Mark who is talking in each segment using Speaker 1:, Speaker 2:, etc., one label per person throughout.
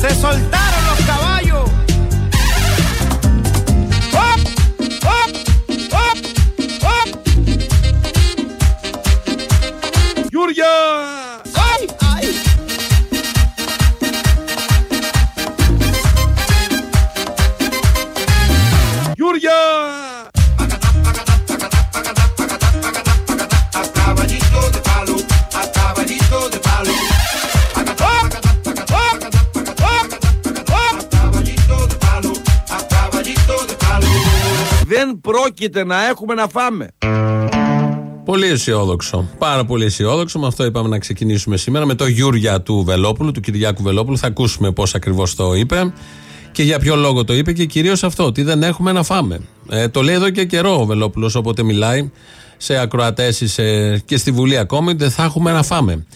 Speaker 1: Se soltaron.
Speaker 2: Δεν πρόκειται να έχουμε να φάμε.
Speaker 3: Πολύ αισιόδοξο. Πάρα πολύ αισιόδοξο. Με αυτό είπαμε να ξεκινήσουμε σήμερα. Με το Γιούρια του Βελόπουλου, του Κυριάκου Βελόπουλου. Θα ακούσουμε πώς ακριβώς το είπε και για ποιο λόγο το είπε και κυρίως αυτό, ότι δεν έχουμε να φάμε. Ε, το λέει εδώ και καιρό ο Βελόπουλος, όποτε μιλάει σε ακροατές και στη Βουλή ακόμη, δεν θα έχουμε να φάμε.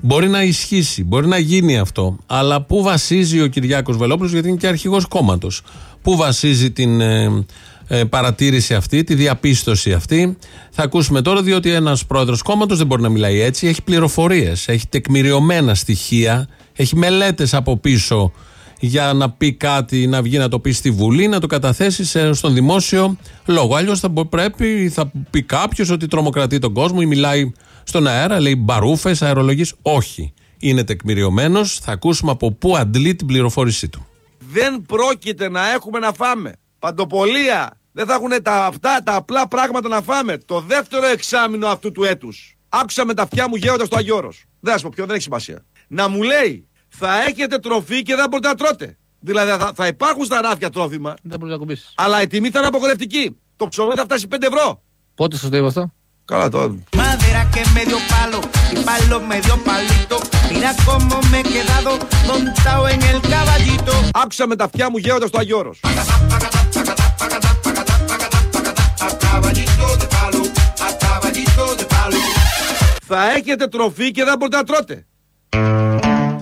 Speaker 3: Μπορεί να ισχύσει, μπορεί να γίνει αυτό, αλλά πού βασίζει ο Κυριάκος Βελόπουλος, γιατί είναι και αρχηγός κόμματος, πού βασίζει την ε, ε, παρατήρηση αυτή, τη διαπίστωση αυτή. Θα ακούσουμε τώρα, διότι ένας πρόεδρος κόμματος δεν μπορεί να μιλάει έτσι, έχει πληροφορίες, έχει τεκμηριωμένα στοιχεία, έχει μελέτες από πίσω για να πει κάτι, να βγει να το πει στη Βουλή, να το καταθέσει σε- στον δημόσιο λόγο. Αλλιώς θα μπο- πρέπει, θα πει κάποιος ότι τρομοκρατεί τον κόσμο ή μιλάει στον αέρα, λέει μπαρούφες, αερολογίε. Όχι. Είναι τεκμηριωμένος. Θα ακούσουμε από πού αντλεί την πληροφόρησή του.
Speaker 2: Δεν πρόκειται να έχουμε να φάμε. Παντοπολία. Δεν θα έχουν τα, αυτά τα απλά πράγματα να φάμε. Το δεύτερο εξάμεινο αυτού του έτους. Άκουσα με τα αυτιά μου γέοντα το Αγιώρος. Δεν θα σου πω ποιο, δεν έχει σημασία. Να μου λέει, θα έχετε τροφή και δεν μπορείτε να τρώτε. Δηλαδή θα, θα υπάρχουν στα ράφια τρόφιμα,
Speaker 4: Δεν μπορείς να κουμπίσεις.
Speaker 2: αλλά η τιμή θα είναι απογορευτική. Το ψωμί θα φτάσει 5 ευρώ.
Speaker 4: Πότε σας το είπα αυτό;
Speaker 2: Καλά τώρα.
Speaker 1: Madera que me dio palo y palo me dio palito. Mira cómo me he quedado montado en el caballito.
Speaker 2: Άκουσα με τα αυτιά μου γέοντα το Αγιώρος. Θα έχετε τροφή και δεν μπορείτε να τρώτε.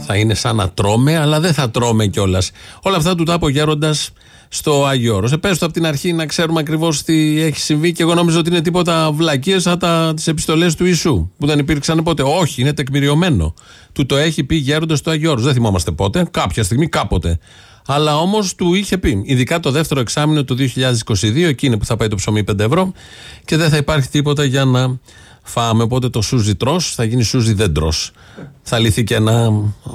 Speaker 3: Θα είναι σαν να τρώμε, αλλά δεν θα τρώμε κιόλας. Όλα αυτά του τα είπε ο Γέροντας στο Άγιο Όρος. Ε, πες το από την αρχή να ξέρουμε ακριβώς τι έχει συμβεί και εγώ νόμιζα ότι είναι τίποτα βλακίες σαν τις επιστολές του Ιησού που δεν υπήρξαν ποτέ. Όχι, είναι τεκμηριωμένο. Του το έχει πει Γέροντας στο Άγιο Όρος. Δεν θυμόμαστε πότε, κάποια στιγμή, κάποτε. Αλλά όμως του είχε πει, ειδικά το δεύτερο εξάμεινο του 2022, εκείνη που θα πάει το ψωμί 5 ευρώ και δεν θα υπάρχει τίποτα για να φάμε. Οπότε το σούζι τρως θα γίνει σούζι δεν τρως. Θα λυθεί και ένα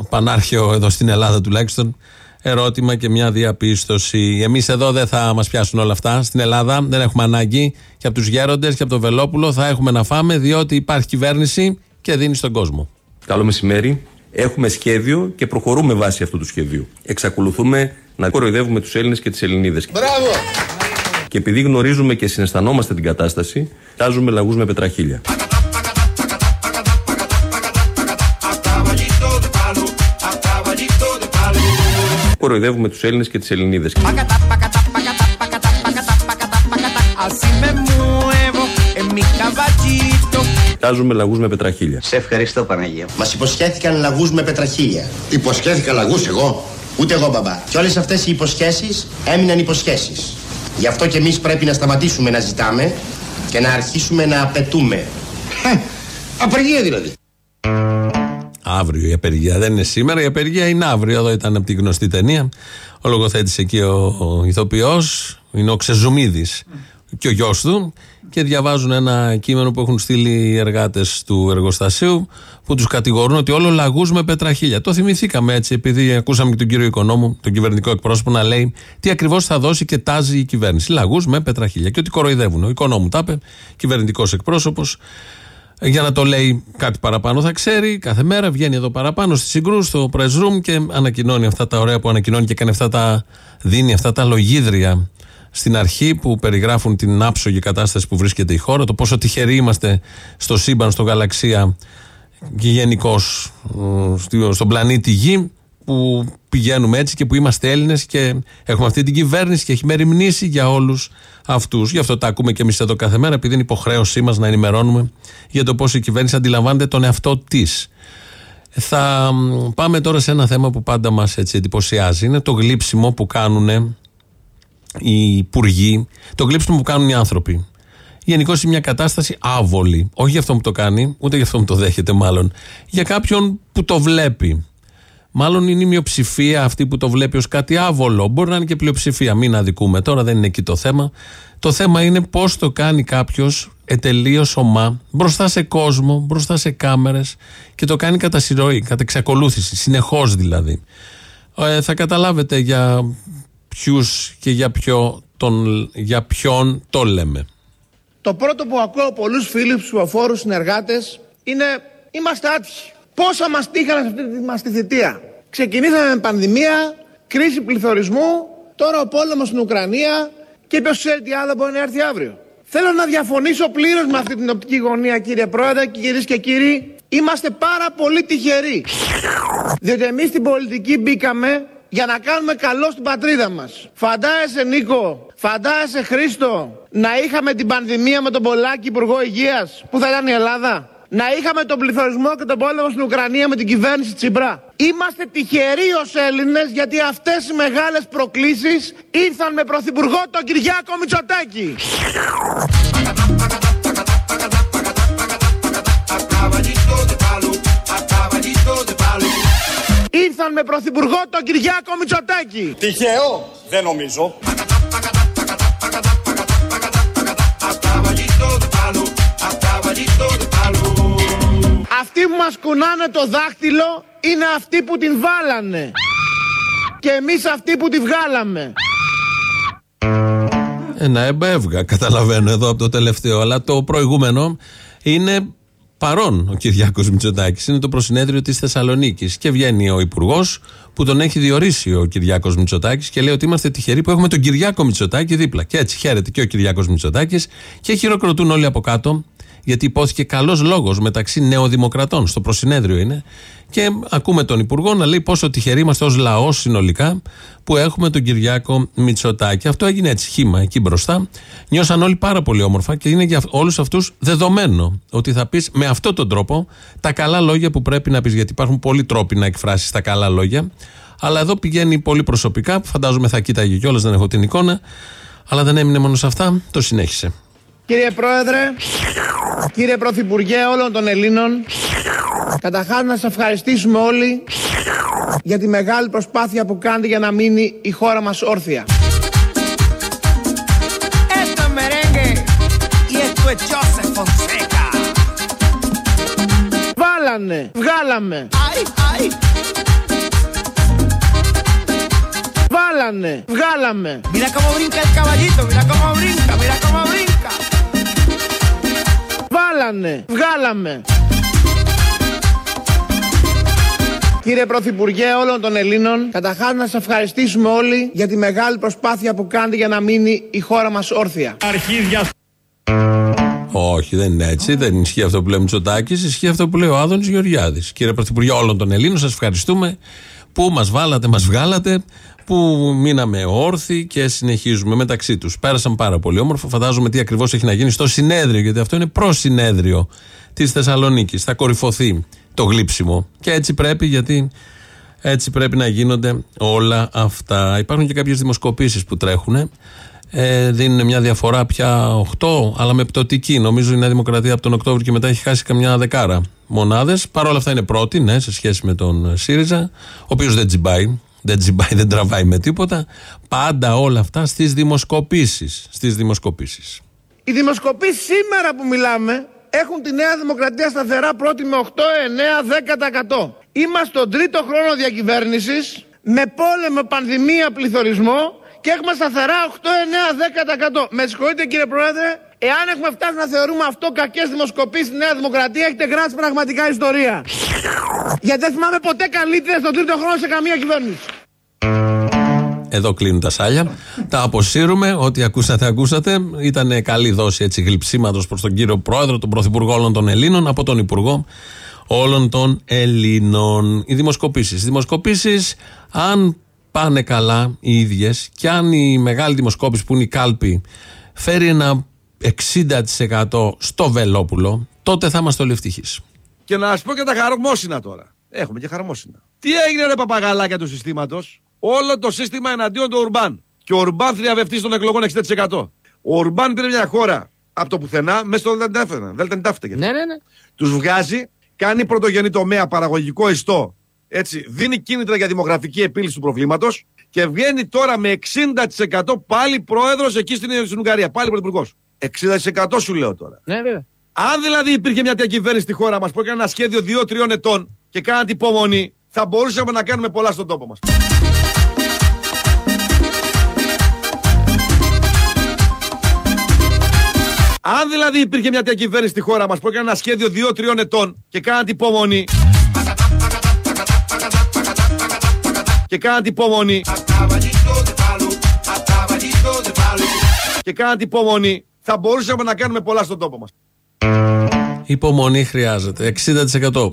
Speaker 3: πανάρχαιο εδώ στην Ελλάδα τουλάχιστον ερώτημα και μια διαπίστωση. Εμείς εδώ δεν θα μας πιάσουν όλα αυτά. Στην Ελλάδα δεν έχουμε ανάγκη και από τους γέροντες και από το Βελόπουλο θα έχουμε να φάμε διότι υπάρχει κυβέρνηση και δίνει στον κόσμο.
Speaker 5: Καλό μεσημέρι. Έχουμε σχέδιο και προχωρούμε βάσει αυτού του σχεδίου. Εξακολουθούμε να κοροϊδεύουμε τους Έλληνες και τις Ελληνίδες. Μπράβο! Και επειδή γνωρίζουμε και συναισθανόμαστε την κατάσταση, τάζουμε λαγούς με πετραχίλια. Κοροϊδεύουμε τους Έλληνες και τις Ελληνίδες.
Speaker 1: Pacata, pacata, pacata, pacata, pacata, pacata, pacata. Así me muevo en mi caballito.
Speaker 5: Τάζουμε λαγούς με πετραχίλια.
Speaker 6: Σε ευχαριστώ Παναγία.
Speaker 7: Μας υποσχέθηκαν λαγούς με πετραχίλια.
Speaker 6: Υποσχέθηκα λαγούς εγώ.
Speaker 7: Ούτε εγώ, μπαμπά. Και όλες αυτές οι υποσχέσεις έμειναν υποσχέσεις. Γι' αυτό και εμείς πρέπει να σταματήσουμε να ζητάμε και να αρχίσουμε να απαιτούμε.
Speaker 6: Απεργία δηλαδή.
Speaker 3: Αύριο η απεργία. Δεν είναι σήμερα, η απεργία είναι αύριο. Εδώ ήταν από τη γνωστή ταινία. Ο λογοθέτης εκεί ο, ο ηθοποιός, είναι ο Ξεζουμίδης και ο γιος του. Και διαβάζουν ένα κείμενο που έχουν στείλει οι εργάτες του εργοστασίου που τους κατηγορούν ότι όλο λαγούς με πετραχίλια. Το θυμηθήκαμε έτσι, επειδή ακούσαμε και τον κύριο Οικονόμου, τον κυβερνητικό εκπρόσωπο, να λέει τι ακριβώς θα δώσει και τάζει η κυβέρνηση. Λαγούς με πετραχίλια. Και ότι κοροϊδεύουν. Ο Οικονόμου τα είπε, κυβερνητικός εκπρόσωπος. Για να το λέει κάτι παραπάνω θα ξέρει. Κάθε μέρα βγαίνει εδώ παραπάνω στη Συγκρού, στο press room και ανακοινώνει αυτά τα ωραία που ανακοινώνει και κάνει αυτά τα, δίνει αυτά τα λογίδρια στην αρχή που περιγράφουν την άψογη κατάσταση που βρίσκεται η χώρα, το πόσο τυχεροί είμαστε στο σύμπαν, στο γαλαξία και γενικώ στον πλανήτη Γη που πηγαίνουμε έτσι και που είμαστε Έλληνες και έχουμε αυτή την κυβέρνηση και έχει μεριμνήσει για όλους αυτούς. Γι' αυτό τα ακούμε και εμείς εδώ κάθε μέρα, επειδή είναι υποχρέωσή μας να ενημερώνουμε για το πώς η κυβέρνηση αντιλαμβάνεται τον εαυτό της. Θα μ, πάμε τώρα σε ένα θέμα που πάντα μας εντυπωσιάζει. Είναι το γλύψιμο που κάνουν οι υπουργοί, το γλύψιμο που κάνουν οι άνθρωποι. Γενικώς είναι μια κατάσταση άβολη. Όχι για αυτό που το κάνει, ούτε για αυτό που το δέχεται μάλλον. Για κάποιον που το βλέπει. Μάλλον είναι η μειοψηφία αυτή που το βλέπει ως κάτι άβολο. Μπορεί να είναι και πλειοψηφία, μην αδικούμε. Τώρα δεν είναι εκεί το θέμα. Το θέμα είναι πώς το κάνει κάποιος ετελείως ομά, μπροστά σε κόσμο, μπροστά σε κάμερες και το κάνει κατά συρροή, κατά εξακολούθηση, συνεχώς δηλαδή. Ε, θα καταλάβετε για ποιους και για, ποιο τον, για ποιον το λέμε.
Speaker 4: Το πρώτο που ακούω από πολλού φίλους ψηφοφόρους συνεργάτες είναι είμαστε άτυχοι. Πόσα μας τύχανε σε αυτή τη, μας τη θητεία. Ξεκινήσαμε με πανδημία, κρίση πληθωρισμού, τώρα ο πόλεμος στην Ουκρανία και ποιος ξέρει τι άλλο μπορεί να έρθει αύριο. Θέλω να διαφωνήσω πλήρως με αυτή την οπτική γωνία, κύριε Πρόεδρε και κυρίες και κύριοι. Είμαστε πάρα πολύ τυχεροί. Διότι εμείς στην πολιτική μπήκαμε για να κάνουμε καλό στην πατρίδα μας. Φαντάζεσαι, Νίκο, φαντάζεσαι, Χρήστο, να είχαμε την πανδημία με τον Πολάκη Υπουργό Υγείας, που θα ήταν η Ελλάδα. Να είχαμε τον πληθωρισμό και τον πόλεμο στην Ουκρανία με την κυβέρνηση Τσιμπρά. Είμαστε τυχεροί ως Έλληνες γιατί αυτές οι μεγάλες προκλήσεις ήρθαν με πρωθυπουργό τον Κυριάκο Μητσοτάκη. Ήρθαν με πρωθυπουργό τον Κυριάκο Μητσοτάκη.
Speaker 8: Τυχαίο, δεν νομίζω.
Speaker 4: Αυτοί που μας κουνάνε το δάχτυλο είναι αυτοί που την βάλανε. Και εμείς αυτοί που τη βγάλαμε.
Speaker 3: Ένα έμπα καταλαβαίνω εδώ από το τελευταίο. Αλλά το προηγούμενο είναι παρόν ο Κυριάκος Μητσοτάκης. Είναι το προσυνέδριο της Θεσσαλονίκης. Και βγαίνει ο Υπουργός που τον έχει διορίσει ο Κυριάκος Μητσοτάκης και λέει ότι είμαστε τυχεροί που έχουμε τον Κυριάκο Μητσοτάκη δίπλα. Και έτσι χαίρεται και ο Κυριάκος Μητσοτάκης και χειροκροτούν όλοι από κάτω γιατί υπόθηκε καλός λόγος μεταξύ νεοδημοκρατών, στο προσυνέδριο είναι, και ακούμε τον Υπουργό να λέει πόσο τυχεροί είμαστε ως λαός συνολικά που έχουμε τον Κυριάκο Μητσοτάκη. Αυτό έγινε έτσι, χήμα εκεί μπροστά. Νιώσαν όλοι πάρα πολύ όμορφα και είναι για όλους αυτούς δεδομένο ότι θα πεις με αυτόν τον τρόπο τα καλά λόγια που πρέπει να πεις. Γιατί υπάρχουν πολλοί τρόποι να εκφράσεις τα καλά λόγια. Αλλά εδώ πηγαίνει πολύ προσωπικά, που φαντάζομαι θα κοίταγε κιόλας, δεν έχω την εικόνα. Αλλά δεν έμεινε μόνο σε αυτά, το συνέχισε.
Speaker 4: Κύριε Πρόεδρε, κύριε Πρωθυπουργέ όλων των Ελλήνων, καταρχάς να σας ευχαριστήσουμε όλοι για τη μεγάλη προσπάθεια που κάνετε για να μείνει η χώρα μας όρθια.
Speaker 1: Esto es merengue y esto es Joseph Fonseca.
Speaker 4: Βάλανε, βγάλαμε,
Speaker 1: Ay, ay,
Speaker 4: βάλανε, βγάλαμε.
Speaker 1: mira cómo brinca el caballito, mira cómo brinca, mira cómo brinca.
Speaker 4: Βάλανε, βγάλαμε. Κύριε Πρωθυπουργέ όλων των Ελλήνων, καταρχάς να σας ευχαριστήσουμε όλοι για τη μεγάλη προσπάθεια που κάνετε για να μείνει η χώρα μας όρθια.
Speaker 3: Όχι, δεν είναι έτσι. Δεν ισχύει αυτό που λέει ο Μητσοτάκης. Ισχύει αυτό που λέει ο Άδωνης Γεωργιάδης. Κύριε Πρωθυπουργέ όλων των Ελλήνων, σας ευχαριστούμε που μας βάλατε, μας βγάλατε, που μείναμε όρθιοι και συνεχίζουμε μεταξύ τους. Πέρασαν πάρα πολύ όμορφα. Φαντάζομαι τι ακριβώς έχει να γίνει στο συνέδριο, γιατί αυτό είναι προ συνέδριο της Θεσσαλονίκης. Θα κορυφωθεί το γλύψιμο. Και έτσι πρέπει, γιατί έτσι πρέπει να γίνονται όλα αυτά. Υπάρχουν και κάποιες δημοσκοπήσεις που τρέχουν. Ε, δίνουν μια διαφορά πια 8, αλλά με πτωτική. Νομίζω η Νέα Δημοκρατία από τον Οκτώβριο και μετά έχει χάσει καμιά δεκάρα μονάδες. Παρ' όλα αυτά είναι πρώτη, ναι, σε σχέση με τον ΣΥΡΙΖΑ, ο οποίος δεν τζιμπάει. Δεν τζιμπάει, δεν τραβάει με τίποτα. Πάντα όλα αυτά στις δημοσκοπήσεις. Στις δημοσκοπήσεις.
Speaker 4: Οι δημοσκοπήσεις σήμερα που μιλάμε έχουν τη Νέα Δημοκρατία σταθερά πρώτη με 8, 9, 10%. Είμαστε στον τρίτο χρόνο διακυβέρνησης με πόλεμο, πανδημία, πληθωρισμό και έχουμε σταθερά 8, 9, 10%. Με συγχωρείτε κύριε Πρόεδρε, εάν έχουμε φτάσει να θεωρούμε αυτό κακές δημοσκοπήσεις στη Νέα Δημοκρατία έχετε γράψει πραγματικά ιστορία. Γιατί δεν θυμάμαι ποτέ καλύτερα στον τρίτο χρόνο σε καμία κυβέρνηση.
Speaker 3: Εδώ κλείνουν τα σάλια. τα αποσύρουμε. Ό,τι ακούσατε, ακούσατε. Ήταν καλή δόση έτσι γλυψίματος προς τον κύριο Πρόεδρο, τον Πρωθυπουργό όλων των Ελλήνων, από τον Υπουργό όλων των Ελλήνων. Οι δημοσκοπήσεις. Οι δημοσκοπήσεις, αν πάνε καλά οι ίδιες και αν η μεγάλη δημοσκόπηση που είναι η κάλπη φέρει ένα 60% στο Βελόπουλο, τότε θα είμαστε όλοι ευτυχείς.
Speaker 2: Και να σα πω και τα χαρμόσυνα τώρα. Έχουμε και χαρμόσυνα. Τι έγινε ρε παπαγαλάκια του συστήματος; Όλο το σύστημα εναντίον του Ουρμπάν. Και ο Ουρμπάν θριαβευτή των εκλογών 60%. Ο Ουρμπάν πήρε μια χώρα από το πουθενά μέσα στο Δελτεντάφτενα. Δελτεντάφτε.
Speaker 9: Ναι, ναι, ναι.
Speaker 2: Τους βγάζει, κάνει πρωτογενή τομέα παραγωγικό ιστό. Έτσι, δίνει κίνητρα για δημογραφική επίλυση του προβλήματος και βγαίνει τώρα με 60% πάλι πρόεδρος εκεί στην, στην Ουγγαρία. Πάλι πρωθυπουργός. 60% σου λέω τώρα.
Speaker 9: Ναι, βέβαια.
Speaker 2: Αν δηλαδή υπήρχε μια τέτοια κυβέρνηση στη χώρα μας που έκανε ένα σχέδιο 2-3 ετών και κάνατε υπομονή, θα μπορούσαμε να κάνουμε πολλά στον τόπο μας. Αν δηλαδή υπήρχε μια τέτοια κυβέρνηση στη χώρα μας που έκανε ένα σχέδιο 2-3 ετών και κάνατε υπομονή. Και κάνατε υπομονή. Και κάνατε υπομονή. Θα μπορούσαμε να κάνουμε πολλά στον τόπο μας.
Speaker 3: Υπομονή χρειάζεται. 60%.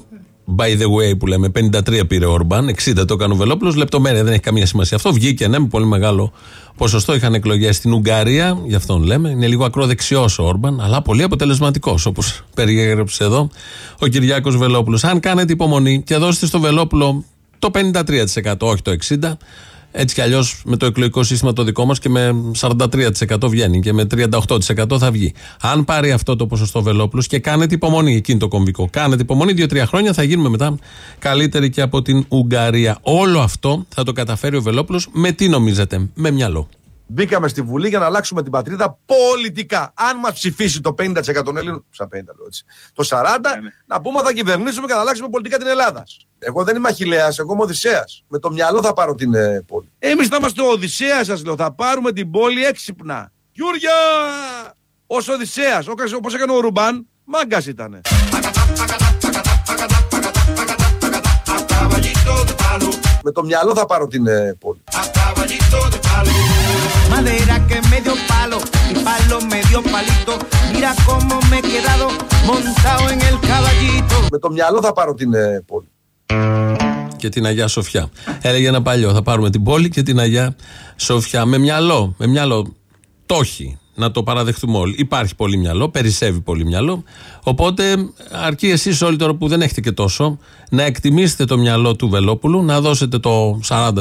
Speaker 3: By the way που λέμε, 53 πήρε ο Ορμπάν, 60 το έκανε ο Βελόπουλος. Λεπτομέρεια δεν έχει καμία σημασία. Αυτό βγήκε ναι, με πολύ μεγάλο ποσοστό. Είχαν εκλογές στην Ουγγαρία, γι' αυτόν λέμε. Είναι λίγο ακροδεξιός ο Ορμπάν, αλλά πολύ αποτελεσματικός, όπως περιέγραψε εδώ ο Κυριάκος Βελόπουλος. Αν κάνετε υπομονή και δώσετε στο Βελόπουλο το 53%, όχι το 60%, έτσι κι αλλιώς με το εκλογικό σύστημα το δικό μας και με 43% βγαίνει και με 38% θα βγει. Αν πάρει αυτό το ποσοστό Βελόπουλο και κάνετε υπομονή, εκείνη το κομβικό, κάνετε υπομονή, 2-3 χρόνια θα γίνουμε μετά καλύτεροι και από την Ουγγαρία. Όλο αυτό θα το καταφέρει ο Βελόπουλος με τι νομίζετε, με μυαλό.
Speaker 2: Μπήκαμε στη Βουλή για να αλλάξουμε την πατρίδα πολιτικά. Αν μας ψηφίσει το 50% των Ελλήνων, σαν 50 λέω έτσι, το 40% να πούμε θα κυβερνήσουμε και να αλλάξουμε πολιτικά την Ελλάδα. Εγώ δεν είμαι Αχηλέα, εγώ είμαι Οδυσσέας. Με το μυαλό θα πάρω την ε, πόλη. Εμείς θα είμαστε ο Οδυσσέας, σας λέω. Θα πάρουμε την πόλη έξυπνα. Γιούρια! Ω Οδυσσέας, όπως έκανε ο Ρουμπάν, μάγκας ήταν. Με το μυαλό θα πάρω την ε, πόλη.
Speaker 1: Madera que me dio palo y palo me dio palito. Mira cómo me he quedado montado en el caballito.
Speaker 2: Με το μυαλό θα πάρω την ε, πόλη.
Speaker 3: Και την Αγία Σοφιά. Έλεγε ένα παλιό. Θα πάρουμε την πόλη και την Αγία Σοφιά. Με μυαλό. Με μυαλό. Το έχει. Να το παραδεχτούμε όλοι. Υπάρχει πολύ μυαλό, περισσεύει πολύ μυαλό. Οπότε αρκεί εσείς όλοι τώρα που δεν έχετε και τόσο να εκτιμήσετε το μυαλό του Βελόπουλου, να δώσετε το 40%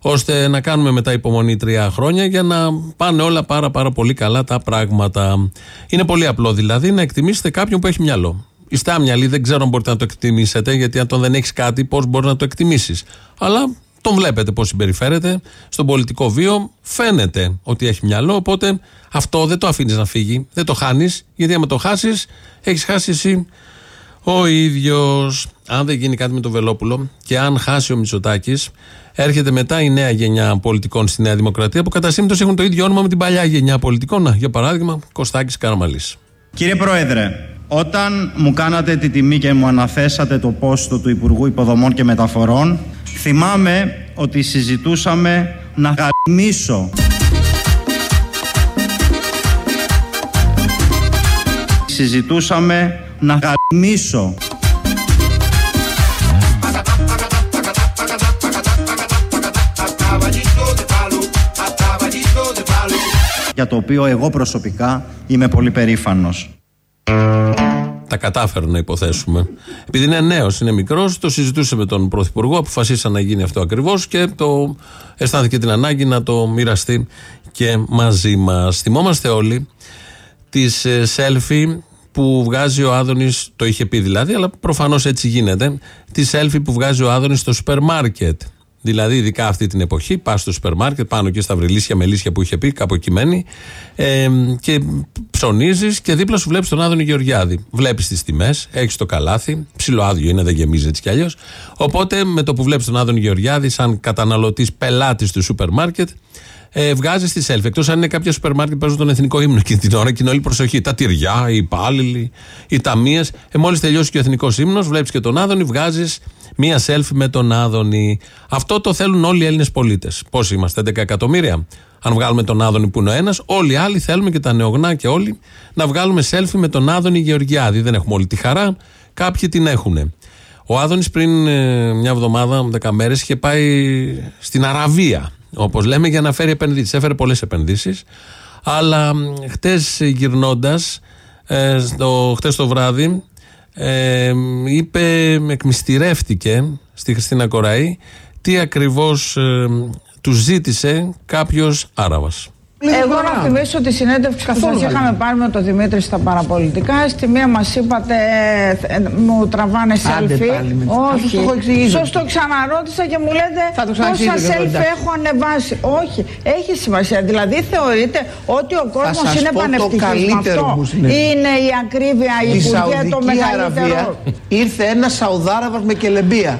Speaker 3: ώστε να κάνουμε μετά υπομονή τρία χρόνια για να πάνε όλα πάρα πάρα πολύ καλά τα πράγματα. Είναι πολύ απλό δηλαδή να εκτιμήσετε κάποιον που έχει μυαλό. Είστε άμυαλοι, δεν ξέρω αν μπορείτε να το εκτιμήσετε, γιατί αν τον δεν έχεις κάτι, πώς μπορεί να το εκτιμήσεις. Αλλά τον βλέπετε πώς συμπεριφέρεται. Στον πολιτικό βίο φαίνεται ότι έχει μυαλό. Οπότε αυτό δεν το αφήνεις να φύγει. Δεν το χάνεις. Γιατί άμα το χάσεις, έχεις χάσει εσύ ο ίδιος. Αν δεν γίνει κάτι με τον Βελόπουλο και αν χάσει ο Μητσοτάκης, έρχεται μετά η νέα γενιά πολιτικών στη Νέα Δημοκρατία που κατά σύμπτωση έχουν το ίδιο όνομα με την παλιά γενιά πολιτικών. Να, για παράδειγμα, Κωστάκης Καραμαλής.
Speaker 10: Κύριε Πρόεδρε, όταν μου κάνατε τη τιμή και μου αναθέσατε το πόστο του Υπουργού Υποδομών και Μεταφορών, θυμάμαι ότι συζητούσαμε να γαμίσω συζητούσαμε να γαμίσω για το οποίο εγώ προσωπικά είμαι πολύ περήφανος.
Speaker 3: Τα κατάφερε να υποθέσουμε. Επειδή είναι νέος, είναι μικρός, το συζητούσε με τον Πρωθυπουργό, αποφασίσαν να γίνει αυτό ακριβώς και το αισθάνθηκε την ανάγκη να το μοιραστεί και μαζί μας. Θυμόμαστε όλοι τις selfie που βγάζει ο Άδωνης, το είχε πει δηλαδή, αλλά προφανώς έτσι γίνεται, τη selfie που βγάζει ο Άδωνης στο σούπερ μάρκετ. Δηλαδή, ειδικά αυτή την εποχή, πας στο σούπερ μάρκετ, πάνω και στα βρυλίσια μελίσια που είχε πει, κάπου εκεί μένει, ε, και ψωνίζεις και δίπλα σου βλέπεις τον Άδωνη Γεωργιάδη. Βλέπεις τις τιμές, έχεις το καλάθι, ψιλοάδιο είναι, δεν γεμίζει έτσι κι αλλιώς. Οπότε, με το που βλέπεις τον Άδωνη Γεωργιάδη, σαν καταναλωτής πελάτης του σούπερ μάρκετ, ε, βγάζεις τη selfie. Εκτός αν είναι κάποια σούπερ μάρκετ που παίζουν τον εθνικό ύμνο εκείνη την ώρα και είναι όλη προσοχή. Τα τυριά, οι υπάλληλοι, οι ταμείες. Ε, Μόλις τελειώσει και ο εθνικός ύμνος, βλέπεις και τον Άδωνη, βγάζεις μία selfie με τον Άδωνη. Αυτό το θέλουν όλοι οι Έλληνες πολίτες. Πόσοι είμαστε, 11 εκατομμύρια; Αν βγάλουμε τον Άδωνη που είναι ο ένας, όλοι οι άλλοι θέλουμε και τα νεογνά και όλοι να βγάλουμε selfie με τον Άδωνη Γεωργιάδη. Δεν έχουμε όλη τη χαρά, κάποιοι την έχουν. Ο Άδωνης πριν ε, μια εβδομάδα, δέκα μέρες, είχε πάει στην Αραβία, όπως λέμε, για να φέρει επενδύσεις. Έφερε πολλές επενδύσεις. Αλλά χτες γυρνώντας, ε, χτες το βράδυ, ε, είπε, εκμυστηρεύτηκε στη Χριστίνα Κοραή τι ακριβώς ε, τους ζήτησε κάποιος Άραβας.
Speaker 9: Εγώ να θυμίσω τη συνέντευξη που
Speaker 4: Καθόλου
Speaker 9: σας είχαμε πάρει με τον Δημήτρη στα παραπολιτικά. Στη μία μας είπατε ε, ε, μου τραβάνε
Speaker 4: Άντε
Speaker 9: selfie.
Speaker 4: πάλι με- Αυτό
Speaker 9: Όχι.
Speaker 4: το έχω εξηγήσει.
Speaker 9: Σας το ξαναρώτησα και μου λέτε
Speaker 4: Θα το
Speaker 9: πόσα
Speaker 4: ξαναξηγήσω και εγώ,
Speaker 9: selfie
Speaker 4: εντάξει.
Speaker 9: έχω ανεβάσει. Όχι, έχει σημασία. Δηλαδή θεωρείτε ότι ο κόσμος
Speaker 4: σας
Speaker 9: είναι
Speaker 4: πω το
Speaker 9: πανευτυχής με
Speaker 4: καλύτερο
Speaker 9: αυτό.
Speaker 4: που συνέβη.
Speaker 9: Είναι η ακρίβεια, η
Speaker 4: Στη
Speaker 9: Υπουργέ το
Speaker 4: Σαουδική
Speaker 9: μεγαλύτερο;
Speaker 4: Αραβία ήρθε ένας Σαουδάραβας με κελεμπία.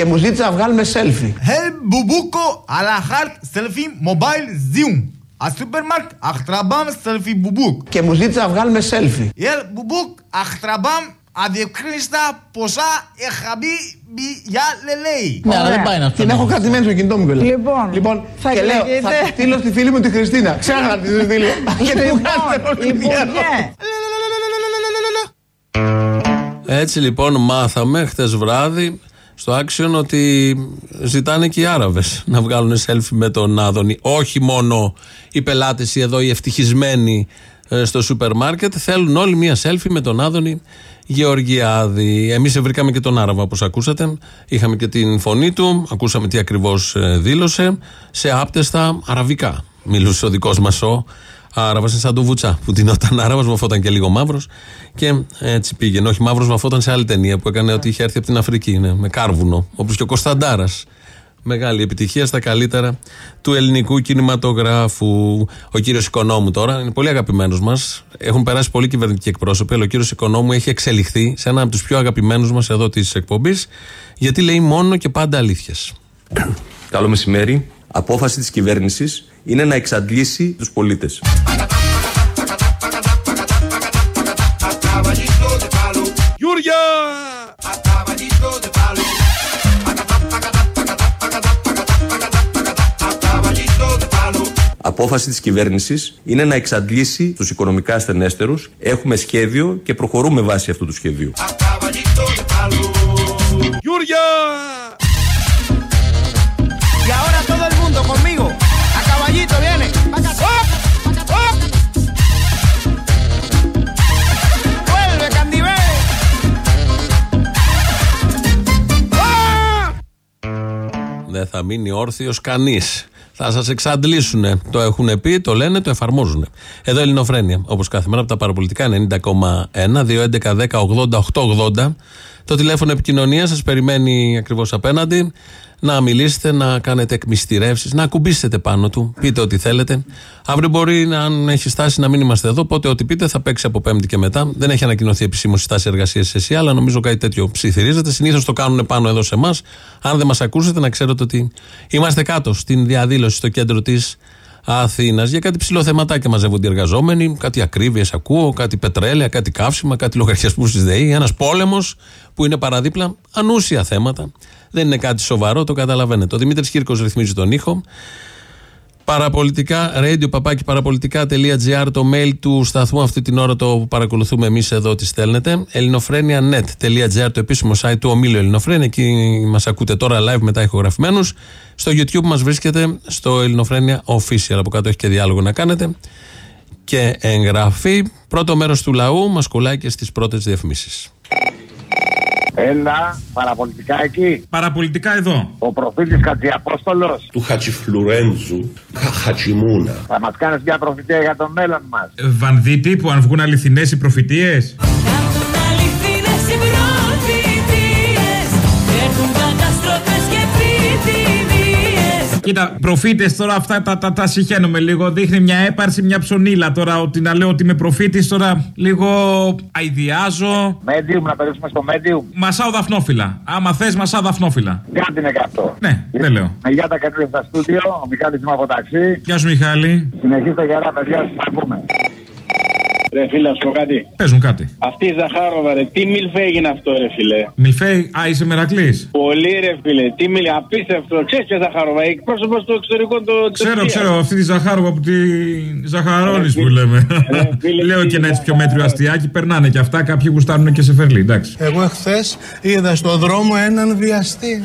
Speaker 4: Και μου ζήτησε να βγάλουμε selfie.
Speaker 11: Help Bubuco a la halt selfie mobile zoom. A supermarket achtrabam selfie bubuk.
Speaker 4: Και μου ζήτησε να βγάλουμε selfie.
Speaker 11: El bubuk achtrabam αδιευκρίνηστα ποσά εχαμπή για λελέη.
Speaker 4: Ναι, αλλά δεν πάει να Την έχω κρατημένη στο κινητό μου κιόλας.
Speaker 9: Λοιπόν,
Speaker 4: λοιπόν
Speaker 9: θα
Speaker 4: και λέω,
Speaker 9: εκλεγείτε.
Speaker 4: θα τη στείλω στη φίλη μου τη Χριστίνα. Ξέχασα να τη στείλω. Γιατί μου κάνετε όλο
Speaker 9: Λοιπόν,
Speaker 4: το διάλογο.
Speaker 9: Υπουργέ,
Speaker 3: Έτσι λοιπόν μάθαμε χτε βράδυ στο Action ότι ζητάνε και οι Άραβες να βγάλουν selfie με τον Άδωνη. Όχι μόνο οι πελάτες οι εδώ οι ευτυχισμένοι ε, στο σούπερ μάρκετ, θέλουν όλοι μία selfie με τον Άδωνη Γεωργιάδη. Εμείς βρήκαμε και τον Άραβα όπως ακούσατε, είχαμε και την φωνή του, ακούσαμε τι ακριβώς ε, δήλωσε, σε άπτεστα αραβικά. Μιλούσε ο δικός μας ο Άραβα είναι σαν το βουτσά που τεινόταν Άραβας, βαφόταν και λίγο μαύρος και έτσι πήγαινε. Όχι μαύρος, βαφόταν σε άλλη ταινία που έκανε ότι είχε έρθει από την Αφρική, ναι, με κάρβουνο. Όπως και ο Κωνσταντάρας. Μεγάλη επιτυχία στα καλύτερα του ελληνικού κινηματογράφου. Ο κύριος Οικονόμου τώρα είναι πολύ αγαπημένος μας. Έχουν περάσει πολλοί κυβερνητικοί εκπρόσωποι, αλλά ο κύριος Οικονόμου έχει εξελιχθεί σε ένα από τους πιο αγαπημένους μας εδώ της εκπομπής, γιατί λέει μόνο και πάντα αλήθειες.
Speaker 5: Καλό μεσημέρι. Απόφαση της κυβέρνησης είναι να εξαντλήσει τους πολίτες.
Speaker 2: Γιούρια!
Speaker 5: Απόφαση της κυβέρνησης είναι να εξαντλήσει τους οικονομικά ασθενέστερους. Έχουμε σχέδιο και προχωρούμε βάσει αυτού του σχεδίου.
Speaker 2: Γιούρια!
Speaker 3: Δεν θα μείνει όρθιος κανείς. Θα σας εξαντλήσουν. Το έχουν πει, το λένε, το εφαρμόζουν. Εδώ Ελληνοφρένια. Όπως κάθε μέρα από τα παραπολιτικά 90,1, 2, 11, 10, 80, 8, 80. Το τηλέφωνο επικοινωνίας σας περιμένει ακριβώς απέναντι. Να μιλήσετε, να κάνετε εκμυστηρεύσεις, να ακουμπήσετε πάνω του. Πείτε ό,τι θέλετε. Αύριο μπορεί, να, αν έχει στάση, να μην είμαστε εδώ. Οπότε ό,τι πείτε θα παίξει από Πέμπτη και μετά. Δεν έχει ανακοινωθεί επισήμως η στάση εργασίας σε εσύ, αλλά νομίζω κάτι τέτοιο ψιθυρίζεται. Συνήθως το κάνουν πάνω εδώ σε εμάς. Αν δεν μας ακούσετε, να ξέρετε ότι είμαστε κάτω στην διαδήλωση στο κέντρο της Αθήνας. Για κάτι ψηλό θεματάκια μαζεύονται οι εργαζόμενοι, κάτι ακρίβειες ακούω, κάτι πετρέλαια, κάτι καύσιμα, κάτι λογαριασμού τη ΔΕΗ. Ένας πόλεμος που είναι παραδίπλα, ανούσια θέματα. Δεν είναι κάτι σοβαρό, το καταλαβαίνετε. Ο Δημήτρης Κύρκος ρυθμίζει τον ήχο. Παραπολιτικά, radio παπάκι παραπολιτικά.gr το mail του σταθμού αυτή την ώρα το παρακολουθούμε εμείς εδώ τι στέλνετε. ελληνοφρένια.net.gr το επίσημο site του ομίλου Ελληνοφρένια. Εκεί μας ακούτε τώρα live μετά ηχογραφημένους. Στο YouTube μας βρίσκεται στο Ελληνοφρένια Official. Από κάτω έχει και διάλογο να κάνετε. Και εγγραφή. Πρώτο μέρος του λαού μας κολλάει και στις πρώτες διαφημίσεις.
Speaker 12: Έλα, παραπολιτικά εκεί.
Speaker 13: Παραπολιτικά εδώ.
Speaker 12: Ο προφήτης Χατζιαπόστολος.
Speaker 14: Του Χατσιφλουρέντζου, Χατσιμούνα.
Speaker 12: Θα μας κάνεις μια προφητεία για το μέλλον μας.
Speaker 13: Ε, Βανδίτη που αν βγουν αληθινές οι προφητείες. Κοίτα, προφήτε τώρα αυτά τα, τα, τα συχαίνομαι λίγο. Δείχνει μια έπαρση, μια ψωνίλα τώρα. Ότι να λέω ότι είμαι προφήτης τώρα λίγο αειδιάζω.
Speaker 12: Medium, να περίσουμε στο medium.
Speaker 13: Μασάω δαφνόφυλλα. Άμα θες, μασάω δαφνόφυλλα.
Speaker 12: Κάτι είναι και αυτό.
Speaker 13: Ναι, δεν λέω.
Speaker 12: Με γιάτα κατήρια στα στούντιο, ο Μιχάλης είμαι από ταξί.
Speaker 13: Γεια σου, Μιχάλη.
Speaker 12: Συνεχίστε γερά, παιδιά, σας ακούμε. Ρε φίλε, να σου πω κάτι.
Speaker 13: Παίζουν κάτι.
Speaker 15: Αυτή η Ζαχάροβα, ρε, τι μιλφέ έγινε αυτό, ρε φίλε.
Speaker 13: Μιλφέη, α, είσαι μερακλής.
Speaker 15: Πολύ, ρε φίλε, τι μιλ, απίστευτο. Ξέρεις ποια Ζαχάροβα, εκπρόσωπος του εξωτερικού του.
Speaker 13: Ξέρω, ξέρω, αυτή τη Ζαχάροβα που τη Ζαχαρώνεις που λέμε. Λέω και ένα έτσι πιο μέτριο αστιάκι, περνάνε και αυτά. Κάποιοι γουστάρουν και σε φερλί, εντάξει.
Speaker 16: Εγώ χθες είδα στο δρόμο έναν βιαστή.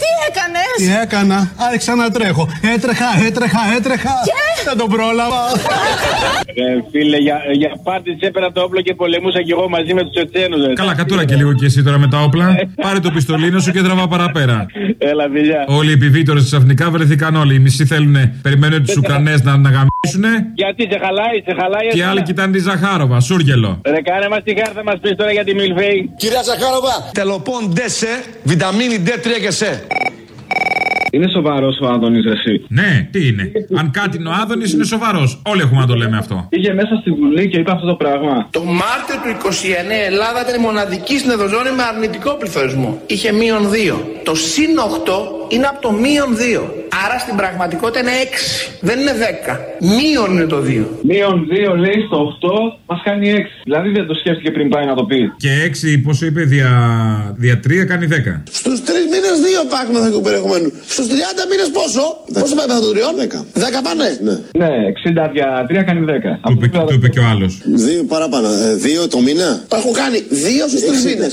Speaker 9: Και τι έκανες;
Speaker 16: Τι έκανα, άρχισα να τρέχω. Έτρεχα, έτρεχα, έτρεχα.
Speaker 9: Και;
Speaker 16: Δεν τον πρόλαβα.
Speaker 15: Ε, φίλε, για, για πάτη έπαιρνα το όπλο και πολεμούσα κι εγώ μαζί με τους Τσετσένου.
Speaker 13: Καλά, κατούρα και λίγο και εσύ τώρα με τα όπλα. Πάρε το πιστολίνο σου και τραβά παραπέρα.
Speaker 15: Έλα, φιλιά.
Speaker 13: Όλοι οι επιβίτορες ξαφνικά βρεθήκαν όλοι. Οι μισοί θέλουν, περιμένουν τους Ουκρανές να, να γαμίσουνε.
Speaker 15: Γιατί σε χαλάει, σε χαλάει.
Speaker 13: Και
Speaker 15: εσένα.
Speaker 13: άλλοι κοιτάνε τη Ζαχάροβα, σούργελο.
Speaker 15: Ρε, κάνε μας τη χάρτα μας πεις τώρα για τη Μιλφέη.
Speaker 2: Κυρία Ζαχάροβα, τελοπών D-σε, βιταμίνη D3 και σε.
Speaker 17: Είναι σοβαρός ο Άδωνης εσύ.
Speaker 13: Ναι, τι είναι. Αν κάτι είναι ο Άδωνης, είναι σοβαρός. Όλοι έχουμε να το λέμε αυτό.
Speaker 17: Πήγε μέσα στη Βουλή και είπε αυτό το πράγμα.
Speaker 4: Το Μάρτιο του 29 η Ελλάδα ήταν η μοναδική στην Ευρωζώνη με αρνητικό πληθωρισμό. Είχε μείον 2. Το συν 8 είναι από το μείον 2. Άρα στην πραγματικότητα είναι 6. Δεν είναι 10. Μείον είναι το 2.
Speaker 17: Μείον 2 λέει στο 8 μας κάνει 6. Δηλαδή δεν το σκέφτηκε πριν πάει να το πει.
Speaker 13: Και 6, πόσο είπε, δια, δια 3 κάνει 10.
Speaker 16: Στους τρεις μήνες δύο πάγματα θα περιεχομένου. Στους 30 μήνες πόσο; Πόσο πάει με το τριών; 10. 10 πάνε; Ναι.
Speaker 17: Ναι, 60 δια 3 κάνει 10.
Speaker 13: Του είπε, του είπε και ο άλλος.
Speaker 16: Δύο παραπάνω. Ε, δύο το μήνα; Έχω κάνει δύο στους τρεις μήνες.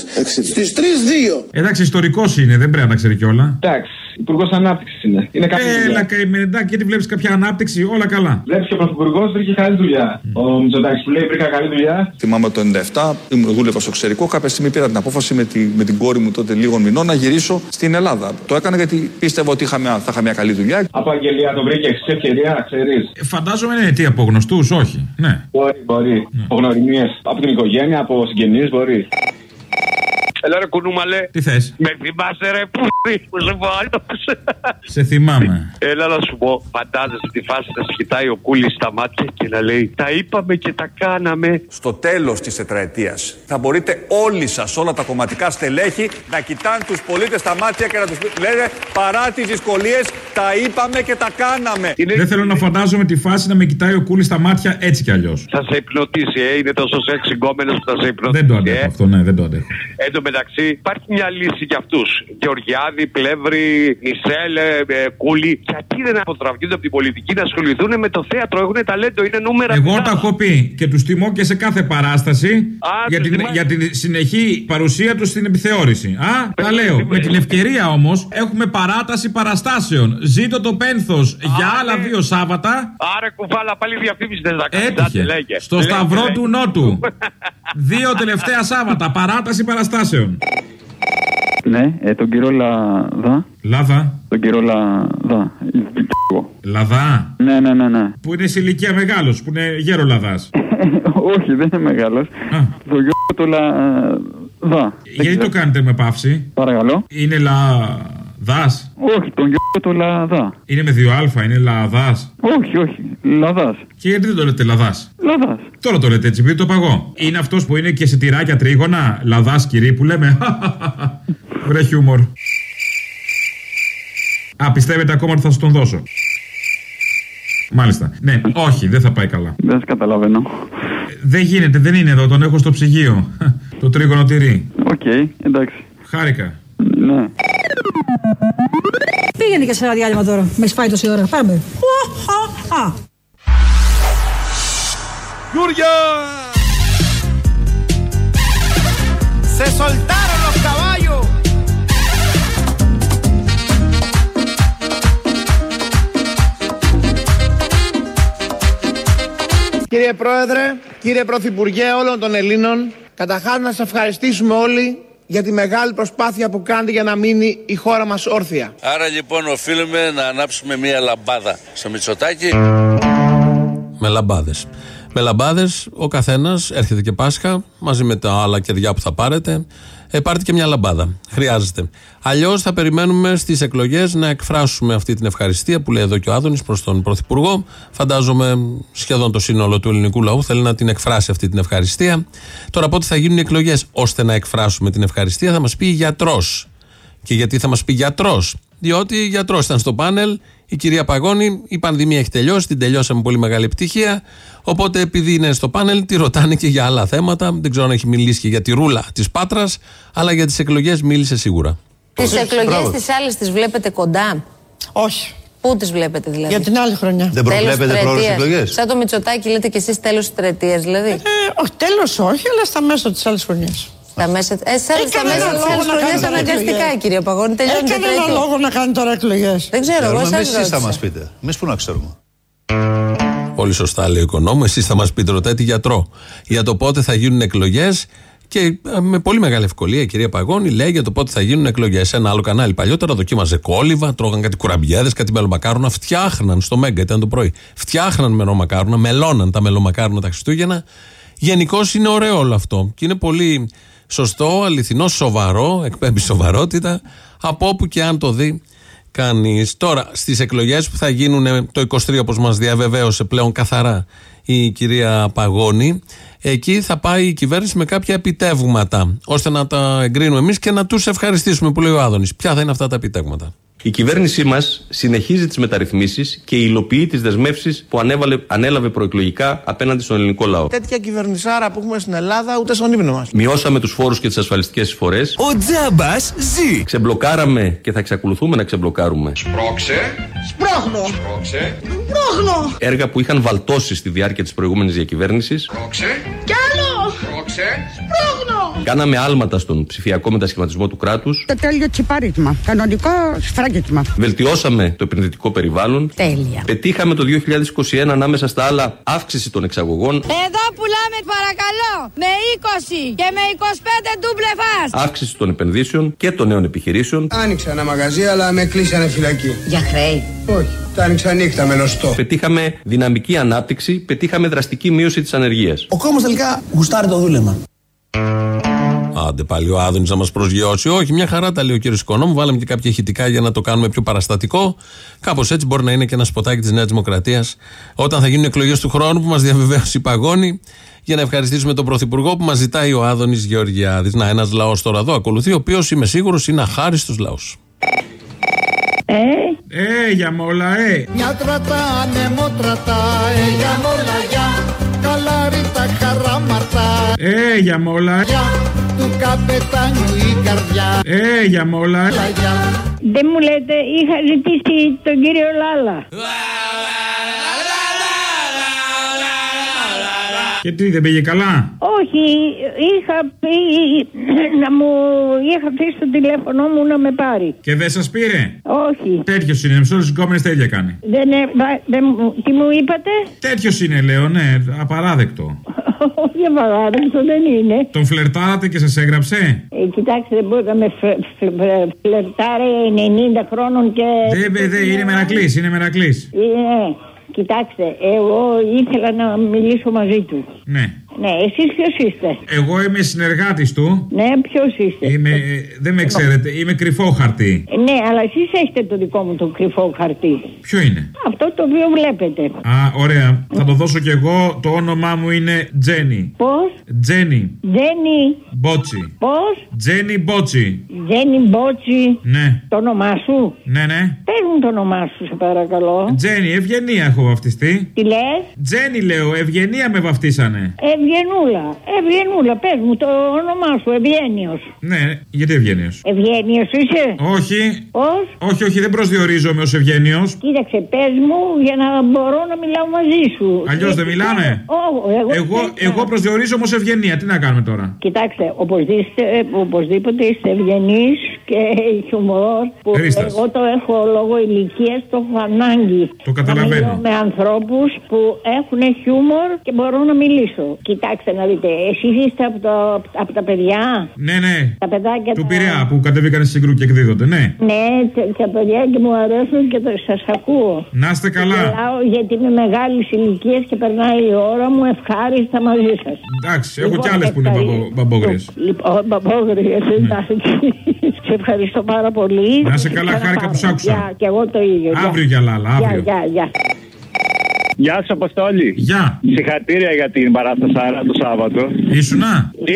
Speaker 16: Στις τρεις δύο.
Speaker 13: Εντάξει, ιστορικός είναι, δεν πρέπει να τα ξέρει κιόλα.
Speaker 17: Εντάξει, υπουργός ανάπτυξης είναι. Είναι κάποια
Speaker 13: Έλα,
Speaker 17: δουλειά.
Speaker 13: καημενεντά, και τι βλέπεις κάποια ανάπτυξη, όλα καλά.
Speaker 17: Βλέπεις και ο πρωθυπουργός βρήκε καλή δουλειά. Ο Μητσοτάκης που λέει βρήκα καλή δουλειά.
Speaker 18: Θυμάμαι το 97, ήμουν- δούλευα στο εξωτερικό. Κάποια στιγμή πήρα την απόφαση με, τη, με την κόρη μου τότε λίγων μηνών να γυρίσω στην Ελλάδα. Το έκανα γιατί πίστευα ότι είχα μια- θα είχα μια καλή δουλειά.
Speaker 17: Από αγγελία το βρήκε σε ευκαιρία, ξέρεις.
Speaker 13: Ε, Φαντάζομαι είναι τι από γνωστούς, όχι. Ναι.
Speaker 17: Μπορεί, μπορεί. Από γνωριμίες. Από την οικογένεια, από συγγενείς, μπορεί.
Speaker 19: Έλα ρε κουνούμαλε.
Speaker 13: Τι θες,
Speaker 19: Με θυμάσαι ρε που που σε βάλω.
Speaker 13: σε θυμάμαι.
Speaker 19: Έλα να σου πω, φαντάζεσαι τη φάση να σκητάει ο Κούλης στα μάτια και να λέει Τα είπαμε και τα κάναμε.
Speaker 18: Στο τέλος της τετραετίας θα μπορείτε όλοι σας, όλα τα κομματικά στελέχη, να κοιτάνε τους πολίτες στα μάτια και να τους λένε παρά τις δυσκολίες τα είπαμε και τα κάναμε.
Speaker 13: Δεν θέλω να φαντάζομαι τη φάση να με κοιτάει ο κούλης στα μάτια έτσι κι αλλιώς.
Speaker 19: Θα σε υπνοτήσει, ε. είναι τόσο σεξ γκόμενος που θα σε υπνοτήσει.
Speaker 13: Δεν το αντέχω
Speaker 19: ε.
Speaker 13: αυτό, ναι, δεν το αντέχω.
Speaker 19: Εν τω μεταξύ, υπάρχει μια λύση για αυτούς. Γεωργιάδη, Πλεύρη, Νισέλ, ε, ε, Κούλη. Γιατί δεν αποτραβιούνται από την πολιτική να ασχοληθούν με το θέατρο. Έχουν ταλέντο, είναι νούμερα.
Speaker 13: Εγώ
Speaker 19: ψηλά.
Speaker 13: τα έχω πει και τους τιμώ και σε κάθε παράσταση για,
Speaker 19: τους
Speaker 13: την,
Speaker 19: τιμάς.
Speaker 13: για την συνεχή παρουσία τους στην επιθεώρηση. Α, τα λέω. Με την ευκαιρία όμως έχουμε παράταση παραστάσεων. Ζήτω το πένθος για άλλα δύο Σάββατα.
Speaker 19: Άρε κουβάλα, πάλι διαφήμιση δεν θα κάνεις.
Speaker 13: Έτυχε.
Speaker 19: λέγε.
Speaker 13: Στο
Speaker 19: Λέγε,
Speaker 13: Σταυρό
Speaker 19: λέγε.
Speaker 13: του Νότου. Δύο τελευταία Σάββατα. Παράταση παραστάσεων.
Speaker 20: Ναι, ε, τον κύριο Λαδά.
Speaker 13: Λάδα.
Speaker 20: Τον κύριο Λαδά. Εγώ.
Speaker 13: Λαδά.
Speaker 20: Ναι, ναι, ναι, ναι.
Speaker 13: Που είναι σε ηλικία μεγάλος, που είναι γέρο λαδάς.
Speaker 20: Όχι, δεν είναι μεγάλος. Το γιο του Λαδά.
Speaker 13: Γιατί το κάνετε με παύση.
Speaker 20: Παρακαλώ.
Speaker 13: Είναι λαδάς.
Speaker 20: Όχι, τον γιο του Λαδά.
Speaker 13: Είναι με δύο αλφα, είναι λαδάς.
Speaker 20: Όχι, όχι. Λαδάς.
Speaker 13: Και γιατί δεν το λέτε λαδάς;
Speaker 20: Λαδάς.
Speaker 13: Τώρα το λέτε έτσι, επειδή το παγώ. Είναι αυτός που είναι και σε τυράκια τρίγωνα. Λαδάς κυρί που λέμε. Βρε χιούμορ. Α, πιστεύετε ακόμα ότι θα σου τον δώσω; Μάλιστα. Ναι, όχι, δεν θα πάει καλά.
Speaker 20: Δεν σε καταλαβαίνω.
Speaker 13: Δεν γίνεται, δεν είναι εδώ, τον έχω στο ψυγείο. το τρίγωνο τυρί.
Speaker 20: Οκ, εντάξει.
Speaker 13: Χάρηκα.
Speaker 20: Ναι.
Speaker 21: Πήγαινε και σε ένα διάλειμμα τώρα. Με έχει φάει τόση ώρα. Πάμε. Ω, α, α.
Speaker 2: Γιούρια!
Speaker 1: Se soltaron los caballos.
Speaker 4: Κύριε Πρόεδρε, κύριε Πρωθυπουργέ όλων των Ελλήνων, καταρχάς να σας ευχαριστήσουμε όλοι για τη μεγάλη προσπάθεια που κάνετε για να μείνει η χώρα μας όρθια.
Speaker 22: Άρα λοιπόν οφείλουμε να ανάψουμε μία λαμπάδα στο Μητσοτάκι.
Speaker 3: Με λαμπάδες. Με λαμπάδες ο καθένας έρχεται και Πάσχα μαζί με τα άλλα κεριά που θα πάρετε. Ε, πάρτε και μια λαμπάδα. Χρειάζεται. Αλλιώς θα περιμένουμε στις εκλογές να εκφράσουμε αυτή την ευχαριστία που λέει εδώ και ο Άδωνης προς τον Πρωθυπουργό. Φαντάζομαι σχεδόν το σύνολο του ελληνικού λαού θέλει να την εκφράσει αυτή την ευχαριστία. Τώρα πότε θα γίνουν οι εκλογές ώστε να εκφράσουμε την ευχαριστία θα μας πει γιατρός. Και γιατί θα μας πει γιατρός, Διότι γιατρός ήταν στο πάνελ, η κυρία Παγώνη, η πανδημία έχει τελειώσει, την τελειώσαμε με πολύ μεγάλη επιτυχία. Οπότε επειδή είναι στο πάνελ, τη ρωτάνε και για άλλα θέματα. Δεν ξέρω αν έχει μιλήσει και για τη ρούλα της Πάτρας, αλλά για τις εκλογές μίλησε σίγουρα.
Speaker 23: Τις εκλογές τι άλλε τις βλέπετε κοντά;
Speaker 21: Όχι.
Speaker 23: Πού τις βλέπετε δηλαδή;
Speaker 21: Για την άλλη χρονιά.
Speaker 23: Δεν προβλέπετε πρόορες εκλογές; Σαν το Μητσοτάκι λέτε και εσείς τέλος της τριετίας δηλαδή;
Speaker 21: Ε, όχι, τέλος όχι, αλλά στα μέσα της άλλης χρονιάς.
Speaker 23: Στα μέσα, ε, σε, στα μέσα τη άλλη χρονιά αναγκαστικά, κύριε Παγώνη. Τελειώνει
Speaker 21: Έχει κανένα λόγο να κάνεις τώρα εκλογές;
Speaker 23: Δεν ξέρω, εγώ
Speaker 24: Εμείς
Speaker 23: εσά
Speaker 24: εσείς θα
Speaker 23: ρώτησα.
Speaker 24: μας πείτε. Εμείς πού να ξέρουμε;
Speaker 3: Πολύ σωστά λέει ο οικονόμου. Εσείς θα μας πείτε, ρωτάτε γιατρό. Για το πότε θα γίνουν εκλογές. Και ε, με πολύ μεγάλη ευκολία η κυρία Παγώνη λέει για το πότε θα γίνουν εκλογές. Σε ένα άλλο κανάλι παλιότερα δοκίμαζε κόλληβα, τρώγαν κάτι κουραμπιέδες, κάτι μελομακάρονα. Φτιάχναν στο Μέγκα, ήταν το πρωί. Φτιάχναν μελομακάρονα, μελώναν τα μελομακάρονα τα Χριστούγεννα. Γενικώς είναι ωραίο όλο αυτό. Και είναι πολύ σωστό, αληθινό, σοβαρό, εκπέμπει σοβαρότητα από όπου και αν το δει κανείς. Τώρα, στις εκλογές που θα γίνουν το 23, όπως μας διαβεβαίωσε πλέον καθαρά η κυρία Παγώνη, εκεί θα πάει η κυβέρνηση με κάποια επιτεύγματα, ώστε να τα εγκρίνουμε εμείς και να τους ευχαριστήσουμε, που λέει ο Άδωνης. Ποια θα είναι αυτά τα επιτεύγματα;
Speaker 5: Η κυβέρνησή μας συνεχίζει τις μεταρρυθμίσεις και υλοποιεί τις δεσμεύσεις που ανέβαλε, ανέλαβε προεκλογικά απέναντι στον ελληνικό λαό.
Speaker 4: Τέτοια κυβερνησάρα που έχουμε στην Ελλάδα ούτε στον ύπνο μας.
Speaker 5: Μειώσαμε τους φόρους και τις ασφαλιστικές εισφορές.
Speaker 1: Ο Τζάμπας ζει.
Speaker 5: Ξεμπλοκάραμε και θα εξακολουθούμε να ξεμπλοκάρουμε
Speaker 14: Σπρώξε.
Speaker 21: Σπρώχνω.
Speaker 14: Σπρώξε.
Speaker 21: Σπρώχνω.
Speaker 5: έργα που είχαν βαλτώσει στη διάρκεια της προηγούμενης διακυβέρνησης.
Speaker 14: Σπρώξε.
Speaker 21: Κι άλλο.
Speaker 14: Σπρώξε.
Speaker 21: Σπρώχνω.
Speaker 5: Κάναμε άλματα στον ψηφιακό μετασχηματισμό του κράτους.
Speaker 21: Το τέλειο τσιπάρισμα. Κανονικό σφράγγισμα.
Speaker 5: Βελτιώσαμε το επενδυτικό περιβάλλον.
Speaker 21: Τέλεια.
Speaker 5: Πετύχαμε το 2021 ανάμεσα στα άλλα αύξηση των εξαγωγών,
Speaker 23: Εδώ πουλάμε παρακαλώ με 20 και με 25 ντούμπλε φας.
Speaker 5: αύξηση των επενδύσεων και των νέων επιχειρήσεων.
Speaker 25: Άνοιξα ένα μαγαζί, αλλά με κλείσανε φυλακή.
Speaker 23: Για χρέη.
Speaker 25: Όχι, τα άνοιξα νύχτα με νοστό.
Speaker 5: Πετύχαμε δυναμική ανάπτυξη, πετύχαμε δραστική μείωση της ανεργίας.
Speaker 25: Ο κόμμα τελικά γουστάρει το δούλεμα.
Speaker 3: Άντε πάλι ο Άδωνης να μας προσγειώσει. Όχι, μια χαρά τα λέει ο κύριος Οικονόμου. Βάλαμε και κάποια ηχητικά για να το κάνουμε πιο παραστατικό. Κάπως έτσι μπορεί να είναι και ένα σποτάκι της Νέας Δημοκρατίας όταν θα γίνουν εκλογές του χρόνου που μας διαβεβαίωσε η Παγώνη. Για να ευχαριστήσουμε τον Πρωθυπουργό που μας ζητάει ο Άδωνης Γεωργιάδης. Να, ένας λαός τώρα εδώ ακολουθεί, ο οποίος είμαι σίγουρος είναι αχάριστος λαός.
Speaker 21: Ε,
Speaker 13: Ε, για μόλα, ε.
Speaker 25: Μια τρατάνε, μου τρατάει, για μόλα για. Καλάρι τα χαράματα.
Speaker 13: Ε, για μόλα.
Speaker 25: Για του καπετάνιου η καρδιά.
Speaker 13: Ε, για μόλα.
Speaker 25: Λαγιά.
Speaker 21: δεν μου λέτε, είχα ζητήσει τον κύριο Λάλα.
Speaker 13: Και τι, δεν πήγε καλά;
Speaker 21: Όχι, είχα πει να μου είχα αφήσει το τηλέφωνο μου να με πάρει.
Speaker 13: Και δεν σας πήρε;
Speaker 21: Όχι.
Speaker 13: Τέτοιος είναι, με όλε τι κόμενε τα ίδια κάνει.
Speaker 21: Δεν, ε, δα- δεν μου- τι μου είπατε;
Speaker 13: Τέτοιος είναι, λέω, ναι, απαράδεκτο.
Speaker 21: Όχι παράδειγμα, δεν είναι.
Speaker 13: Τον φλερτάρατε και σας έγραψε;
Speaker 21: Ε, κοιτάξτε, δεν μπορεί να με φλε- φλε- φλερτάρει 90 χρόνων και...
Speaker 13: Δεν, δεν, δεν, είναι μερακλής, είναι μερακλής.
Speaker 21: Ε, κοιτάξτε, εγώ ήθελα να μιλήσω μαζί του.
Speaker 13: Ναι.
Speaker 21: Ναι, εσείς ποιος είστε;
Speaker 13: Εγώ είμαι συνεργάτης του.
Speaker 21: Ναι, ποιος είστε;
Speaker 13: Είμαι, ε, δεν με ξέρετε, είμαι κρυφό χαρτί.
Speaker 21: Ε, Ναι, αλλά εσείς έχετε το δικό μου το κρυφό χαρτί.
Speaker 13: Ποιο είναι;
Speaker 21: Αυτό το οποίο βλέπετε.
Speaker 13: Α, ωραία. Θα το δώσω κι εγώ. Το όνομά μου είναι Τζένι.
Speaker 21: Πώς;
Speaker 13: Τζένι.
Speaker 21: Τζένι.
Speaker 13: Μπότσι.
Speaker 21: Πώς;
Speaker 13: Τζένι Μπότσι.
Speaker 21: Τζένι Μπότσι.
Speaker 13: Ναι.
Speaker 21: Το όνομά σου;
Speaker 13: Ναι, ναι.
Speaker 21: Πες μου το όνομά σου, σε παρακαλώ.
Speaker 13: Τζένι, Ευγενία έχω βαφτιστεί.
Speaker 21: Τι λες;
Speaker 13: Τζένι λέω, Ευγενία με βαφτίσανε.
Speaker 21: Ευγενούλα. Ευγενούλα, πες μου το όνομά σου, Ευγένιος.
Speaker 13: Ναι, γιατί Ευγένιος;
Speaker 21: Ευγένιος είσαι;
Speaker 13: Όχι.
Speaker 21: Πώς;
Speaker 13: Όχι, όχι, δεν προσδιορίζομαι ως Ευγένιος.
Speaker 21: Κοίταξε, πες μου για να μπορώ να μιλάω μαζί σου.
Speaker 13: Αλλιώς δεν μιλάμε.
Speaker 21: Ω, εγώ,
Speaker 13: Εγώ,
Speaker 21: θέλω-
Speaker 13: εγώ προσδιορίζω όμω Ευγενία. Τι να κάνουμε τώρα;
Speaker 21: Κοιτάξτε, οπωσδήποτε, οπωσδήποτε είστε ευγενείς και χιουμορ. Που
Speaker 13: Χρήστας.
Speaker 21: εγώ το έχω λόγω ηλικίας, το έχω ανάγκη.
Speaker 13: Το καταλαβαίνω.
Speaker 21: Να μιλώ με ανθρώπους που έχουν χιούμορ και μπορώ να μιλήσω. Κοιτάξτε να δείτε, εσείς είστε από, το, από τα παιδιά;
Speaker 13: Ναι, ναι.
Speaker 21: Τα παιδάκια
Speaker 13: Του
Speaker 21: τα-
Speaker 13: Πειραιά που κατεβήκανε στην συγκρού και εκδίδονται, ναι.
Speaker 21: Ναι, τε- τα παιδιά και μου αρέσουν και σας ακούω.
Speaker 13: Να είστε καλά.
Speaker 21: Μιλάω γιατί είμαι μεγάλης ηλικίας και περνάει η ώρα μου ευχάριστα μαζί σας.
Speaker 13: Εντάξει, έχω κι άλλες που είναι μπαμπο- μπαμπόγριε.
Speaker 21: Λοιπόν, μπαμπόγριε, εντάξει. Σε ευχαριστώ πάρα πολύ.
Speaker 13: Να είσαι καλά, χάρηκα που σ' άκουσα.
Speaker 21: Γεια, και εγώ το ίδιο. Γεια.
Speaker 13: Αύριο για Λάλα, αύριο.
Speaker 21: Γεια, γεια, γεια.
Speaker 15: Γεια σα, Αποστόλη.
Speaker 13: Γεια.
Speaker 15: Συγχαρητήρια για την παράσταση το Σάββατο.
Speaker 13: Ήσουνα;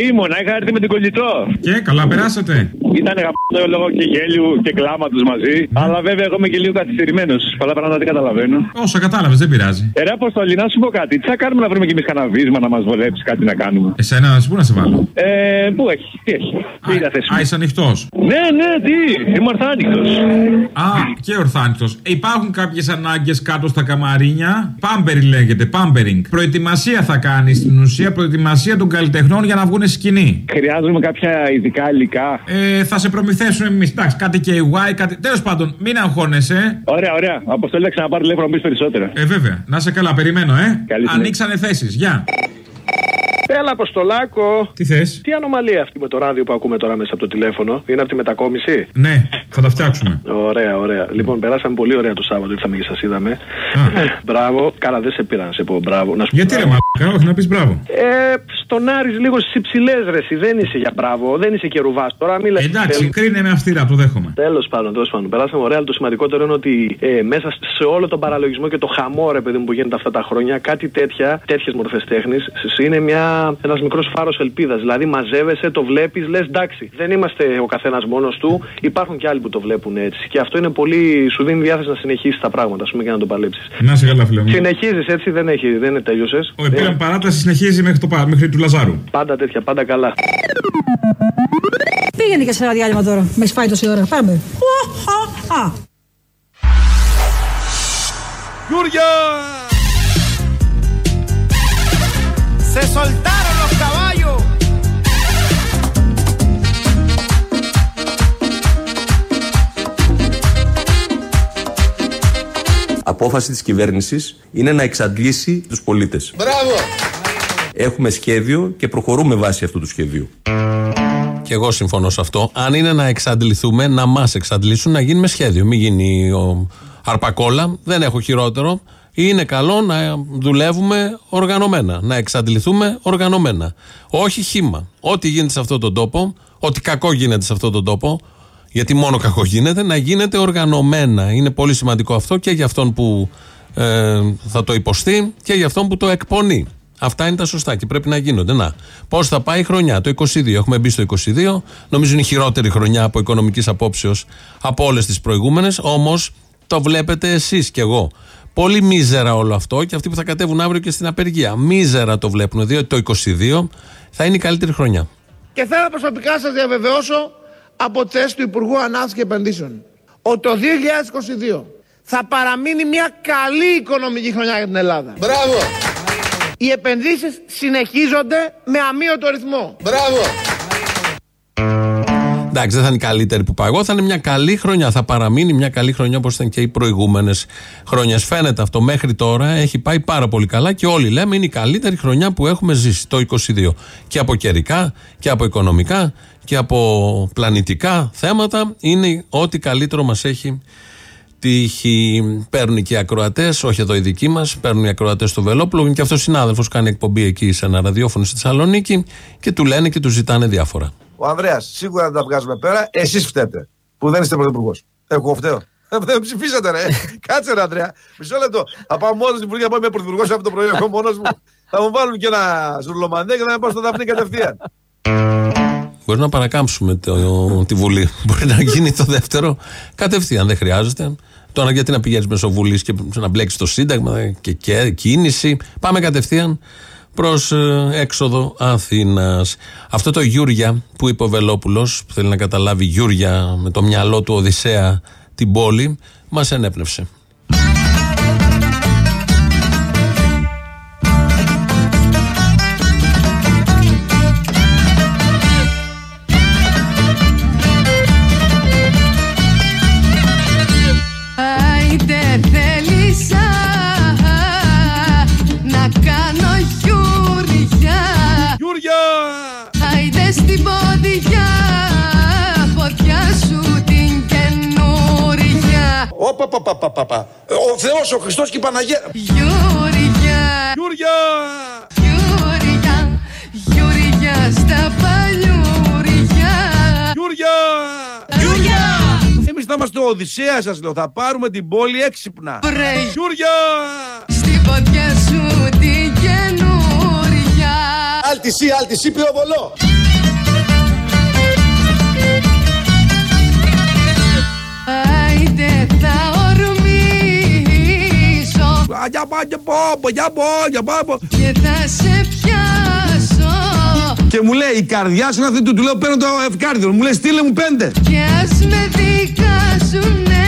Speaker 15: Ήμουνα, είχα έρθει με την κολλητό.
Speaker 13: Και καλά, περάσατε.
Speaker 15: Ήταν γαμπτό λόγω και γέλιου και κλάματο μαζί. Αλλά βέβαια εγώ είμαι και λίγο καθυστερημένος. Πολλά πράγματα δεν καταλαβαίνω.
Speaker 13: Όσα κατάλαβες, δεν πειράζει.
Speaker 15: Ε, ρε Αποστόλη, να σου πω κάτι. Τι θα κάνουμε να βρούμε κι εμείς κανένα βίσμα να μας βολέψει κάτι να κάνουμε;
Speaker 13: Εσένα, πού να σε βάλω;
Speaker 15: Ε, πού έχει, τι έχει. Τι είδα θέση.
Speaker 13: Α, είσαι ανοιχτός.
Speaker 15: Ναι, ναι, τι. Είμαι ορθάνικτο.
Speaker 13: Α, και ορθάνητο. Υπάρχουν κάποιες ανάγκες κάτω στα καμαρίνια; Πάμπερι λέγεται, πάμπερινγκ. Προετοιμασία θα κάνεις στην ουσία, προετοιμασία των καλλιτεχνών για να βγουν σκηνή.
Speaker 15: Χρειάζομαι κάποια ειδικά υλικά.
Speaker 13: Ε, ε, θα σε προμηθεύσουμε εμείς. Εντάξει, κάτι KY, κάτι. Τέλος πάντων, μην αγχώνεσαι.
Speaker 15: Ωραία, ωραία. Αποστολή θα ξαναπάρει τηλέφωνο να πει περισσότερα.
Speaker 13: Ε, βέβαια. Να σε καλά, περιμένω, ε.
Speaker 15: Καλή συνέχεια.
Speaker 13: Ανοίξανε θέσεις. Γεια.
Speaker 26: Έλα, Αποστολάκο.
Speaker 13: Τι θες;
Speaker 26: Τι ανομαλία αυτή με το ράδιο που ακούμε τώρα μέσα από το τηλέφωνο. Είναι από τη μετακόμιση;
Speaker 13: Ναι, θα τα φτιάξουμε.
Speaker 26: Ωραία, ωραία. Λοιπόν, περάσαμε πολύ ωραία το Σάββατο. Ήρθαμε και σας είδαμε. Ε, μπράβο. Καλά, δεν σε πήρα να σε πω μπράβο. Να σου πω
Speaker 13: Γιατί ρε
Speaker 26: μπράβο.
Speaker 13: μαλάκα, όχι να πεις μπράβο.
Speaker 26: Ε, στον Άρης λίγο στις υψηλές ρε. εσύ. Δεν είσαι για μπράβο. Δεν είσαι και ρουβάς. Τώρα μίλα.
Speaker 13: Εντάξει, κρίνε με αυστηρά, το δέχομαι.
Speaker 26: Τέλος πάντων, τέλος πάντων. Περάσαμε ωραία, αλλά το σημαντικότερο είναι ότι ε, μέσα σε όλο τον παραλογισμό και το χαμό, ρε παιδί μου, που γίνεται αυτά τα χρόνια, κάτι τέτοια, τέτοιες μορφές τέχνης, είναι ένας μικρός φάρος ελπίδας. Δηλαδή, μαζεύεσαι, το βλέπεις, λες εντάξει, δεν είμαστε ο καθένας μόνος του, υπάρχουν και άλλοι που το βλέπουν έτσι. Και αυτό είναι πολύ, σου δίνει διάθεση να συνεχίσεις τα πράγματα, ας πούμε, και να το παλέψεις.
Speaker 13: Να σε καλά, φίλε μου.
Speaker 26: Συνεχίζεις έτσι, δεν, έχει, δεν είναι τέλειωσες.
Speaker 13: Ο πήραν παράταση συνεχίζει μέχρι, το, πα- μέχρι του Λαζάρου.
Speaker 26: Πάντα τέτοια, πάντα καλά.
Speaker 27: Πήγαινε και σε ένα διάλειμμα τώρα. Με έχει φάει τόση ώρα. Πάμε. Α, α.
Speaker 2: Γιούρια!
Speaker 1: Se soltaron los caballos.
Speaker 5: Απόφαση της κυβέρνησης είναι να εξαντλήσει τους πολίτες.
Speaker 16: Μπράβο!
Speaker 5: Έχουμε σχέδιο και προχωρούμε βάσει αυτού του σχεδίου.
Speaker 3: Και εγώ συμφωνώ σε αυτό. Αν είναι να εξαντληθούμε, να μας εξαντλήσουν, να γίνει με σχέδιο. Μην γίνει ο αρπακόλα. Δεν έχω χειρότερο. Είναι καλό να δουλεύουμε οργανωμένα. Να εξαντληθούμε οργανωμένα. Όχι χήμα. Ό,τι γίνεται σε αυτόν τον τόπο, ό,τι κακό γίνεται σε αυτόν τον τόπο, γιατί μόνο κακό γίνεται, να γίνεται οργανωμένα. Είναι πολύ σημαντικό αυτό και για αυτόν που ε, θα το υποστεί και για αυτόν που το εκπονεί. Αυτά είναι τα σωστά και πρέπει να γίνονται. Να, πώς θα πάει η χρονιά, το 22. Έχουμε μπει στο 22. Νομίζω είναι η χειρότερη χρονιά από οικονομικής απόψεως από όλες τις προηγούμενες. Όμως το βλέπετε εσείς κι εγώ. Πολύ μίζερα όλο αυτό και αυτοί που θα κατέβουν αύριο και στην απεργία. Μίζερα το βλέπουν, διότι το 22 θα είναι η καλύτερη χρονιά.
Speaker 4: Και θέλω προσωπικά να σας διαβεβαιώσω από τη θέση του Υπουργού Ανάπτυξης και Επενδύσεων ότι το 2022 θα παραμείνει μια καλή οικονομική χρονιά για την Ελλάδα.
Speaker 16: Μπράβο!
Speaker 4: Οι επενδύσεις συνεχίζονται με αμύωτο ρυθμό.
Speaker 16: Μπράβο!
Speaker 3: Εντάξει, δεν θα είναι η καλύτερη που πάω εγώ, θα είναι μια καλή χρονιά. Θα παραμείνει μια καλή χρονιά όπως ήταν και οι προηγούμενες χρονιές. Φαίνεται αυτό μέχρι τώρα έχει πάει πάρα πολύ καλά και όλοι λέμε είναι η καλύτερη χρονιά που έχουμε ζήσει το 22. Και από καιρικά και από οικονομικά και από πλανητικά θέματα είναι ό,τι καλύτερο μας έχει τύχει. Παίρνουν και οι ακροατές, όχι εδώ οι δικοί μας, παίρνουν οι ακροατές στο Βελόπουλο. Είναι και αυτός συνάδελφος κάνει εκπομπή εκεί σε ένα ραδιόφωνο στη Θεσσαλονίκη και του λένε και του ζητάνε διάφορα.
Speaker 2: Ο Ανδρέας, σίγουρα δεν τα βγάζουμε πέρα. Εσείς φταίτε που δεν είστε πρωθυπουργός. Εγώ φταίω. Ε, Δεν ψηφίσατε, ρε. Κάτσε, ρε, Ανδρέα. Μισό λεπτό. Θα πάω μόνος στην Υπουργεία, πάω είμαι πρωθυπουργός από το πρωί, εγώ μόνος μου. Θα μου βάλουν και ένα ζουρλομανδύα και θα με πάνε στο Δαφνί κατευθείαν.
Speaker 3: Μπορεί να παρακάμψουμε το, τη Βουλή. Μπορεί να γίνει το δεύτερο κατευθείαν. Δεν χρειάζεται. Τώρα γιατί να πηγαίνεις μέσω Βουλή και να μπλέξει το Σύνταγμα και, και κίνηση. Πάμε κατευθείαν προς έξοδο Αθήνας. Αυτό το Γιούρια που είπε ο Βελόπουλος, που θέλει να καταλάβει Γιούρια με το μυαλό του Οδυσσέα την πόλη, μας ενέπνευσε.
Speaker 2: Ο Θεός, ο Χριστός και η Παναγία.
Speaker 28: Γιουριά
Speaker 2: Γιουριά
Speaker 28: Γιουριά Γιουριά στα παλιούρια
Speaker 2: Γιουριά
Speaker 28: Γιουριά
Speaker 2: Εμείς θα είμαστε ο Οδυσσέας σας λέω. Θα πάρουμε την πόλη έξυπνα.
Speaker 28: Βρε.
Speaker 2: Γιουριά
Speaker 28: Στην ποδιά σου την καινούρια
Speaker 16: Αλτισί, αλτισί, πυροβολό!
Speaker 2: Για πάω, πω, για πάω, για πάω.
Speaker 28: και θα σε πιάσω
Speaker 2: Και μου λέει η καρδιά σου είναι αυτή του, του λέω παίρνω το ευκάρδιο. Μου λέει στείλε μου πέντε.
Speaker 28: κι ας με δικάσουνε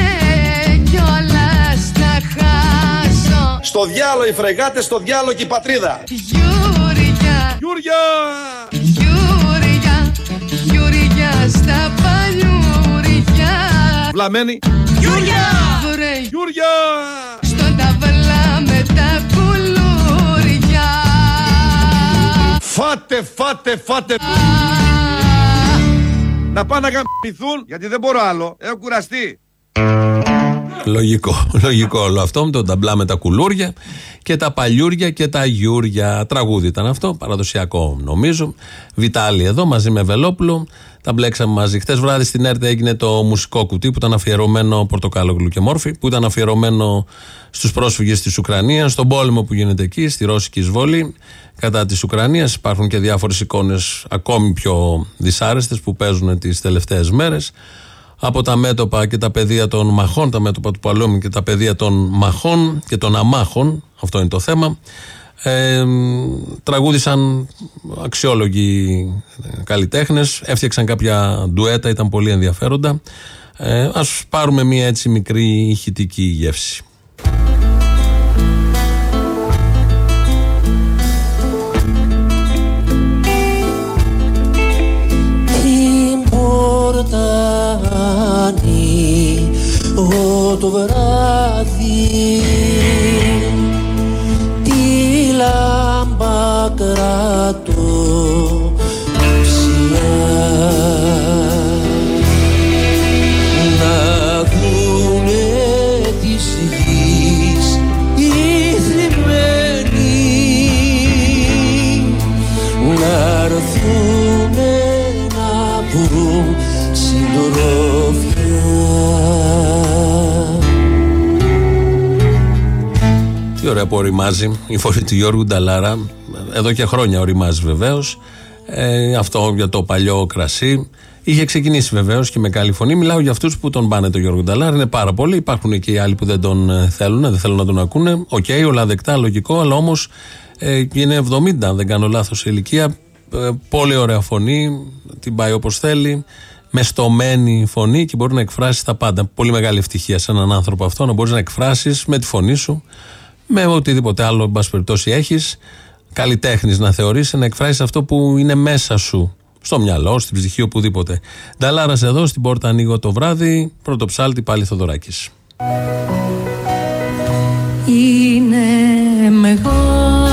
Speaker 28: κιόλας θα χάσω
Speaker 2: Στο διάλο οι φρεγάτες, στο διάλο και η πατρίδα.
Speaker 28: Γιουριά,
Speaker 2: Γιουριά!
Speaker 28: γιουριά, γιουριά στα παλιά
Speaker 2: βλαμμένη.
Speaker 28: Γιούρια! Βρε
Speaker 2: Γιούρια! Φάτε, φάτε, φάτε. Να πάνε να γαμηθούν, γιατί δεν μπορώ άλλο. Έχω κουραστεί.
Speaker 3: Λογικό, λογικό όλο αυτό με τον ταμπλά με τα κουλούρια και τα παλιούρια και τα γιούρια. Τραγούδι ήταν αυτό, παραδοσιακό νομίζω. Βιτάλη εδώ μαζί με Βελόπουλο. Τα μπλέξαμε μαζί. Χθες βράδυ στην ΕΡΤ έγινε το μουσικό κουτί που ήταν αφιερωμένο Πορτοκάλο και Μόρφη, που ήταν αφιερωμένο στους πρόσφυγες της Ουκρανίας, στον πόλεμο που γίνεται εκεί, στη ρώσικη εισβολή κατά της Ουκρανίας. Υπάρχουν και διάφορες εικόνες ακόμη πιο δυσάρεστες που παίζουν τις τελευταίες μέρες από τα μέτωπα και τα πεδία των μαχών, τα μέτωπα του Παλαιόμου και τα πεδία των μαχών και των αμάχων, αυτό είναι το θέμα. Ε, τραγούδισαν αξιόλογοι καλλιτέχνες, έφτιαξαν κάποια ντουέτα, ήταν πολύ ενδιαφέροντα. Ε, ας πάρουμε μια έτσι μικρή ηχητική γεύση.
Speaker 29: Ανοίγω το βράδυ. Τη λάμπα κρατώ ψηλά. Να δουνε της γης οι θλιμμένοι να έρθουνε να βρουν συντροφιά
Speaker 3: Τι ωραία που οριμάζει η φωνή του Γιώργου Νταλάρα. Εδώ και χρόνια οριμάζει βεβαίως. Ε, αυτό για το παλιό κρασί. Είχε ξεκινήσει βεβαίως και με καλή φωνή. Μιλάω για αυτούς που τον πάνε τον Γιώργο Νταλάρα. Είναι πάρα πολλοί. Υπάρχουν και οι άλλοι που δεν τον ε, θέλουν, δεν θέλουν να τον ακούνε. Οκ, όλα δεκτά, λογικό, αλλά όμως ε, είναι 70, αν δεν κάνω λάθος σε ηλικία. Ε, πολύ ωραία φωνή. Την πάει όπως θέλει. Μεστωμένη φωνή και μπορεί να εκφράσεις τα πάντα. Πολύ μεγάλη ευτυχία σε έναν άνθρωπο αυτό να μπορείς να εκφράσεις με τη φωνή σου, με οτιδήποτε άλλο, εν πάση περιπτώσει, έχεις. Καλλιτέχνης να θεωρήσει, να εκφράσεις αυτό που είναι μέσα σου. Στο μυαλό, στην ψυχή, οπουδήποτε. Νταλάρας εδώ, στην πόρτα ανοίγω το βράδυ. Πρώτο ψάλτη πάλι Θοδωράκης.
Speaker 29: Είναι μεγάλος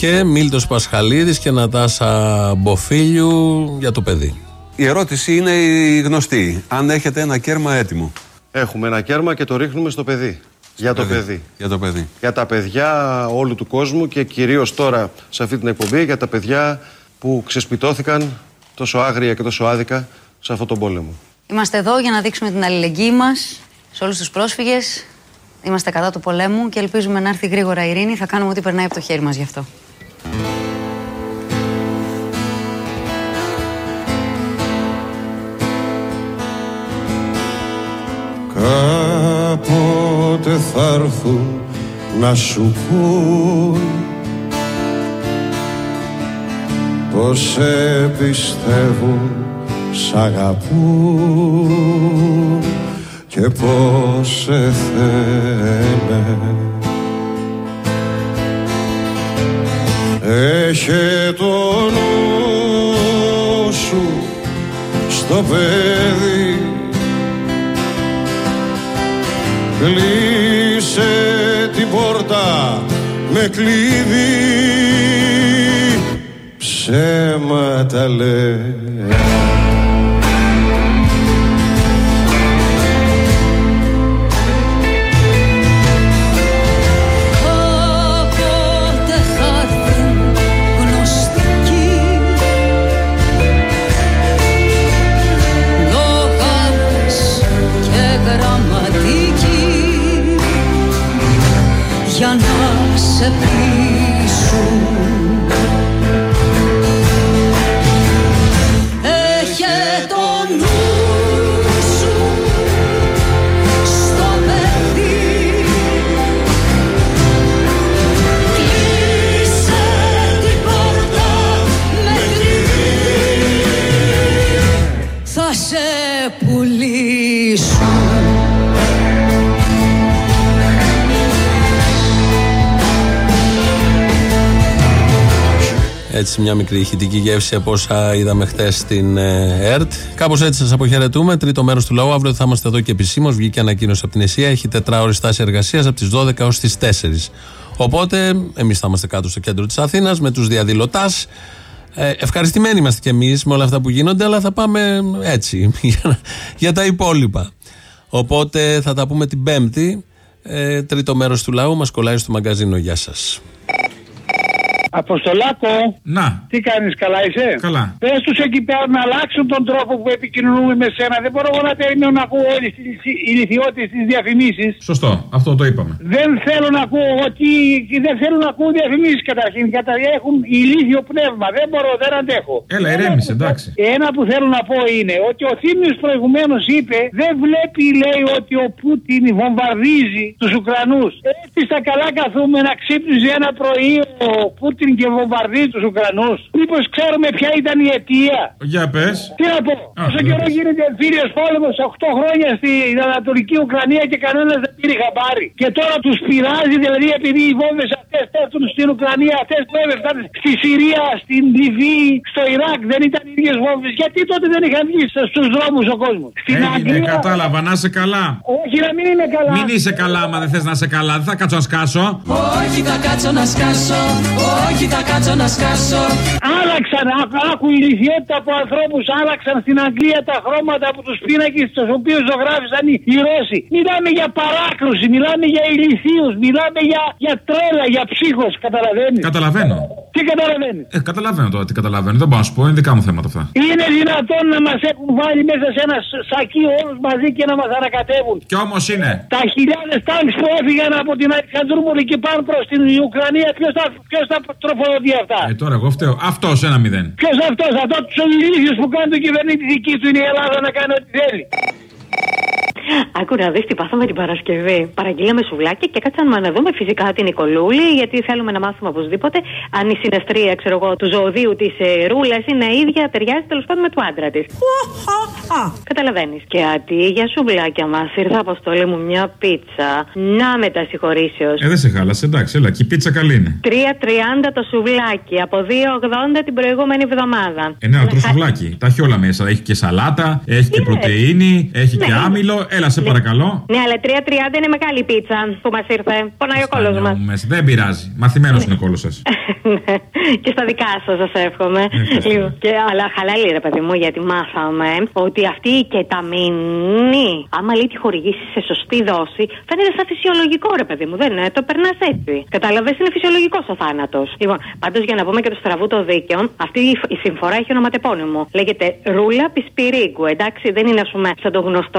Speaker 3: Και Μίλτος Πασχαλίδης και Νατάσα Μποφίλιου για το παιδί.
Speaker 30: Η ερώτηση είναι η γνωστή. Αν έχετε ένα κέρμα έτοιμο.
Speaker 31: Έχουμε ένα κέρμα και το ρίχνουμε στο παιδί. Για το
Speaker 30: παιδί.
Speaker 31: παιδί.
Speaker 30: Για το παιδί.
Speaker 31: Για τα παιδιά όλου του κόσμου και κυρίως τώρα σε αυτή την εκπομπή για τα παιδιά που ξεσπιτώθηκαν τόσο άγρια και τόσο άδικα σε αυτόν τον πόλεμο.
Speaker 24: Είμαστε εδώ για να δείξουμε την αλληλεγγύη μας σε όλους τους πρόσφυγες. Είμαστε κατά του πολέμου και ελπίζουμε να έρθει γρήγορα η ειρήνη. Θα κάνουμε ό,τι περνάει από το χέρι μας γι' αυτό.
Speaker 25: Κάποτε θα έρθουν να σου πούν πως σε πιστεύουν, σ' αγαπούν και πως σε θένε. Έχε το νου σου στο παιδί. Κλείσε την πόρτα με κλειδί.
Speaker 31: Ψέματα λέει
Speaker 29: να
Speaker 3: Έτσι, μια μικρή ηχητική γεύση από όσα είδαμε χθες στην ε, ΕΡΤ. Κάπως έτσι σας αποχαιρετούμε. Τρίτο μέρος του λαού. Αύριο θα είμαστε εδώ και επισήμως. Βγήκε ανακοίνωση από την ΕΣΥΑ. Έχει τετράωρη στάση εργασίας από τις 12 έως τις 4. Οπότε, εμείς θα είμαστε κάτω στο κέντρο της Αθήνας με τους διαδηλωτάς. Ε, ευχαριστημένοι είμαστε κι εμείς με όλα αυτά που γίνονται, αλλά θα πάμε έτσι για, για τα υπόλοιπα. Οπότε θα τα πούμε την Πέμπτη. Ε, τρίτο μέρος του λαού μας κολλάει στο μαγκαζίνο. Γεια σας.
Speaker 32: Αποστολάκο.
Speaker 13: Να.
Speaker 32: Τι κάνεις, καλά είσαι;
Speaker 13: Καλά.
Speaker 32: Πες τους εκεί πέρα να αλλάξουν τον τρόπο που επικοινωνούμε με σένα. Δεν μπορώ εγώ να περιμένω να ακούω όλες τις ηλικιότητε τις διαφημίσεις.
Speaker 13: Σωστό, αυτό το είπαμε.
Speaker 32: Δεν θέλω να ακούω ότι. Δεν θέλω να ακούω διαφημίσεις καταρχήν. Κατα... Έχουν ηλίθιο πνεύμα. Δεν μπορώ, δεν αντέχω.
Speaker 13: Έλα, ηρέμησε, εντάξει.
Speaker 32: Ένα που θέλω να πω είναι ότι ο Θήμιος προηγουμένως είπε δεν βλέπει, λέει, ότι ο Πούτιν βομβαρδίζει τους Ουκρανούς. Έτσι στα καλά καθούμε να ξύπνησε ένα πρωί ο Πούτιν και βομβαρδίζει τους Ουκρανούς. Μήπως ξέρουμε ποια ήταν η αιτία;
Speaker 13: Για πες.
Speaker 32: Τι να πω. Όσο
Speaker 13: δεν
Speaker 32: καιρό
Speaker 13: πες.
Speaker 32: γίνεται εμφύλιος πόλεμος 8 χρόνια στην Ανατολική Ουκρανία και κανένας δεν πήρε χαμπάρι. Και τώρα τους πειράζει δηλαδή επειδή οι βόμβες αυτές πέφτουν στην Ουκρανία, αυτές που έφτασαν στη Συρία, στην Λιβύη, στο Ιράκ δεν ήταν οι ίδιες βόμβες. Γιατί τότε δεν είχαν βγει στους δρόμους ο κόσμος. Στην
Speaker 13: Έγινε,
Speaker 32: Αγγλία.
Speaker 13: κατάλαβα, να είσαι καλά.
Speaker 32: Όχι να μην είναι καλά.
Speaker 13: Μην είσαι καλά, άμα δεν θες να είσαι καλά. Δεν θα κάτσω να σκάσω.
Speaker 29: Όχι θα κάτσω να σκάσω Όχι θα κάτσω να σκάσω
Speaker 32: Άλλαξαν, άκου, άκου η ηλικιότητα από ανθρώπους άλλαξαν στην Αγγλία τα χρώματα από τους πίνακες του οποίους ζωγράφησαν οι, οι Ρώσοι. Μιλάμε για παράκρουση, μιλάμε για ηλικίους, μιλάμε για, για τρέλα, για ψύχος. Καταλαβαίνεις;
Speaker 13: Καταλαβαίνω.
Speaker 32: Τι καταλαβαίνεις;
Speaker 13: Ε, καταλαβαίνω τώρα τι καταλαβαίνω. Δεν μπορώ να σου πω, είναι δικά μου θέματα αυτά.
Speaker 32: Είναι δυνατόν να μας έχουν βάλει μέσα σε ένα σ- σακί όλους μαζί και να μας ανακατεύουν.
Speaker 13: Κι όμως είναι.
Speaker 32: Τα χιλιάδες τάγκς που έφυγαν από την Αλεξανδρούπολη και πάνε προς την Ουκρανία, ποιος θα, ποιος θα τροφοδοτεί αυτά.
Speaker 13: Ε, τώρα εγώ φταίω. Αυτός ένα μηδέν.
Speaker 32: Ποιος αυτός, αυτό τους ηλίθιου που κάνει το κυβερνήτη δική του είναι η Ελλάδα να κάνει ό,τι θέλει.
Speaker 33: Άκου να δεις τι πάθαμε την Παρασκευή. Παραγγείλαμε σουβλάκι και κάτσαμε να δούμε φυσικά την Νικολούλη, γιατί θέλουμε να μάθουμε οπωσδήποτε αν η συναστρία, ξέρω εγώ, του ζωοδίου της ε, Ρούλας είναι ίδια, ταιριάζει τέλος πάντων με του άντρα της. Καταλαβαίνεις. Και αντί για σουβλάκια μας ήρθε αποστολή μου μια πίτσα. Να με τα συγχωρήσεως.
Speaker 13: Ε, δεν σε χάλασε, εντάξει, έλα, και η πίτσα καλή είναι.
Speaker 33: 3,30 το σουβλάκι από 2,80 την προηγούμενη εβδομάδα.
Speaker 13: Ε, ναι, αλλά τρως σουβλάκι. Τα έχει όλα μέσα. Έχει και σαλάτα, έχει και πρωτενη, έχει και
Speaker 33: Ναι.
Speaker 13: άμυλο. Έλα, σε παρακαλώ.
Speaker 33: Ναι, αλλά 3,30 είναι μεγάλη πίτσα που μας ήρθε. Πονάει ο κόλος μας.
Speaker 13: Μέσα. Δεν πειράζει. Μαθημένος είναι ο κόλος σας.
Speaker 33: και στα δικά σας, σας εύχομαι. Λοιπόν, και, αλλά χαλάλη, ρε παιδί μου, γιατί μάθαμε ότι αυτή η κεταμίνη, άμα λέει τη χορηγήσει σε σωστή δόση, φαίνεται σαν φυσιολογικό, ρε παιδί μου. Δεν είναι, το περνάς έτσι. Κατάλαβες, είναι φυσιολογικός ο θάνατος. Λοιπόν, πάντως για να πούμε και το στραβού το δίκαιο, αυτή η, η συμφορά έχει ονοματεπώνυμο. Λέγεται Ρούλα Πισπυρίγκου, εντάξει, δεν είναι, ας πούμε, σαν το γνωστό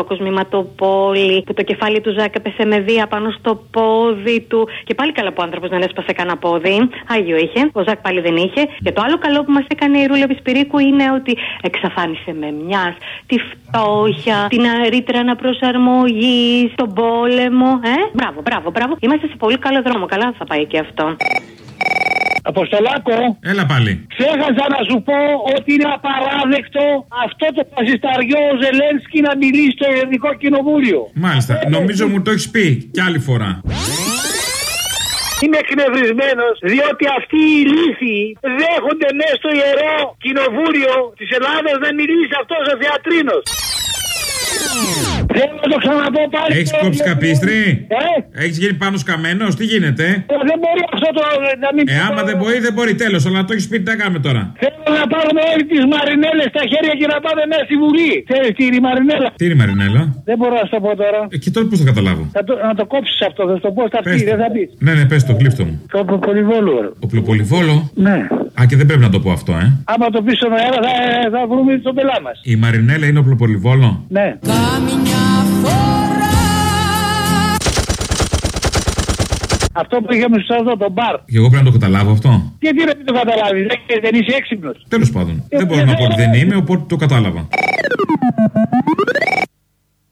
Speaker 33: κοσμηματοπόλη που το κεφάλι του Ζάκ έπεσε με βία πάνω στο πόδι του. Και πάλι καλά που ο άνθρωπος δεν έσπασε κανένα πόδι. Άγιο είχε. Ο Ζακ πάλι δεν είχε. Και το άλλο καλό που μας έκανε η Ρούλα Πισπυρίκου είναι ότι εξαφάνισε με μιας τη φτώχεια, την ρήτρα αναπροσαρμογής, τον πόλεμο. Ε, μπράβο, μπράβο, μπράβο. Είμαστε σε πολύ καλό δρόμο. Καλά θα πάει και αυτό.
Speaker 32: Αποστολάκο.
Speaker 13: Έλα πάλι.
Speaker 32: Ξέχασα να σου πω ότι είναι απαράδεκτο αυτό το φασισταριό ο Ζελένσκι να μιλήσει στο Ελληνικό Κοινοβούλιο.
Speaker 13: Μάλιστα. Νομίζω μου το έχεις πει κι άλλη φορά.
Speaker 32: Είμαι εκνευρισμένος διότι αυτοί οι ηλίθιοι δέχονται μέσα στο ιερό κοινοβούλιο της Ελλάδας να μιλήσει αυτός ο θεατρίνος. Θέλω να το ξαναπώ πάλι.
Speaker 13: Έχεις
Speaker 32: το-
Speaker 13: κόψει καπίστρι;
Speaker 32: Ε,
Speaker 13: Έχεις γίνει πάνω σκαμμένος, τι γίνεται;
Speaker 32: ε, δεν μπορεί αυτό το να μην.
Speaker 13: Ε, άμα δεν μπορεί, δεν μπορεί. Τέλος, αλλά το έχεις πει, τι να κάνουμε τώρα;
Speaker 32: Θέλω να πάρουμε όλοι τις μαρινέλες στα χέρια και να πάμε μέσα στη Βουλή. Ξέρεις τι είναι η μαρινέλα;
Speaker 13: Τι είναι η Μαρινέλα;
Speaker 32: Δεν μπορώ να σου το πω τώρα.
Speaker 13: Ε, και τώρα πώς θα καταλάβω;
Speaker 32: Θα το, να το κόψεις αυτό, θα σου το πω στα
Speaker 13: Πες
Speaker 32: πει,
Speaker 13: το.
Speaker 32: δεν θα πεις.
Speaker 13: Ναι, ναι, πες το, γλύφτο μου.
Speaker 32: Το πολυβόλου.
Speaker 13: Οπλοπολιβόλο.
Speaker 32: Ναι.
Speaker 13: Α, και δεν πρέπει να το πω αυτό, ε.
Speaker 32: Άμα το πεις στον αέρα θα, θα βρούμε τον πελά μας.
Speaker 13: Η Μαρινέλα είναι οπλοπολιβόλο.
Speaker 32: Ναι. Αυτό που είχαμε στο εδώ, το μπαρ.
Speaker 13: Και εγώ πρέπει να το καταλάβω αυτό.
Speaker 32: Γιατί να μην το καταλάβεις, δεν, δεν είσαι έξυπνος.
Speaker 13: Τέλος πάντων. Δεν μπορώ να πω ότι δεν είμαι, οπότε το κατάλαβα.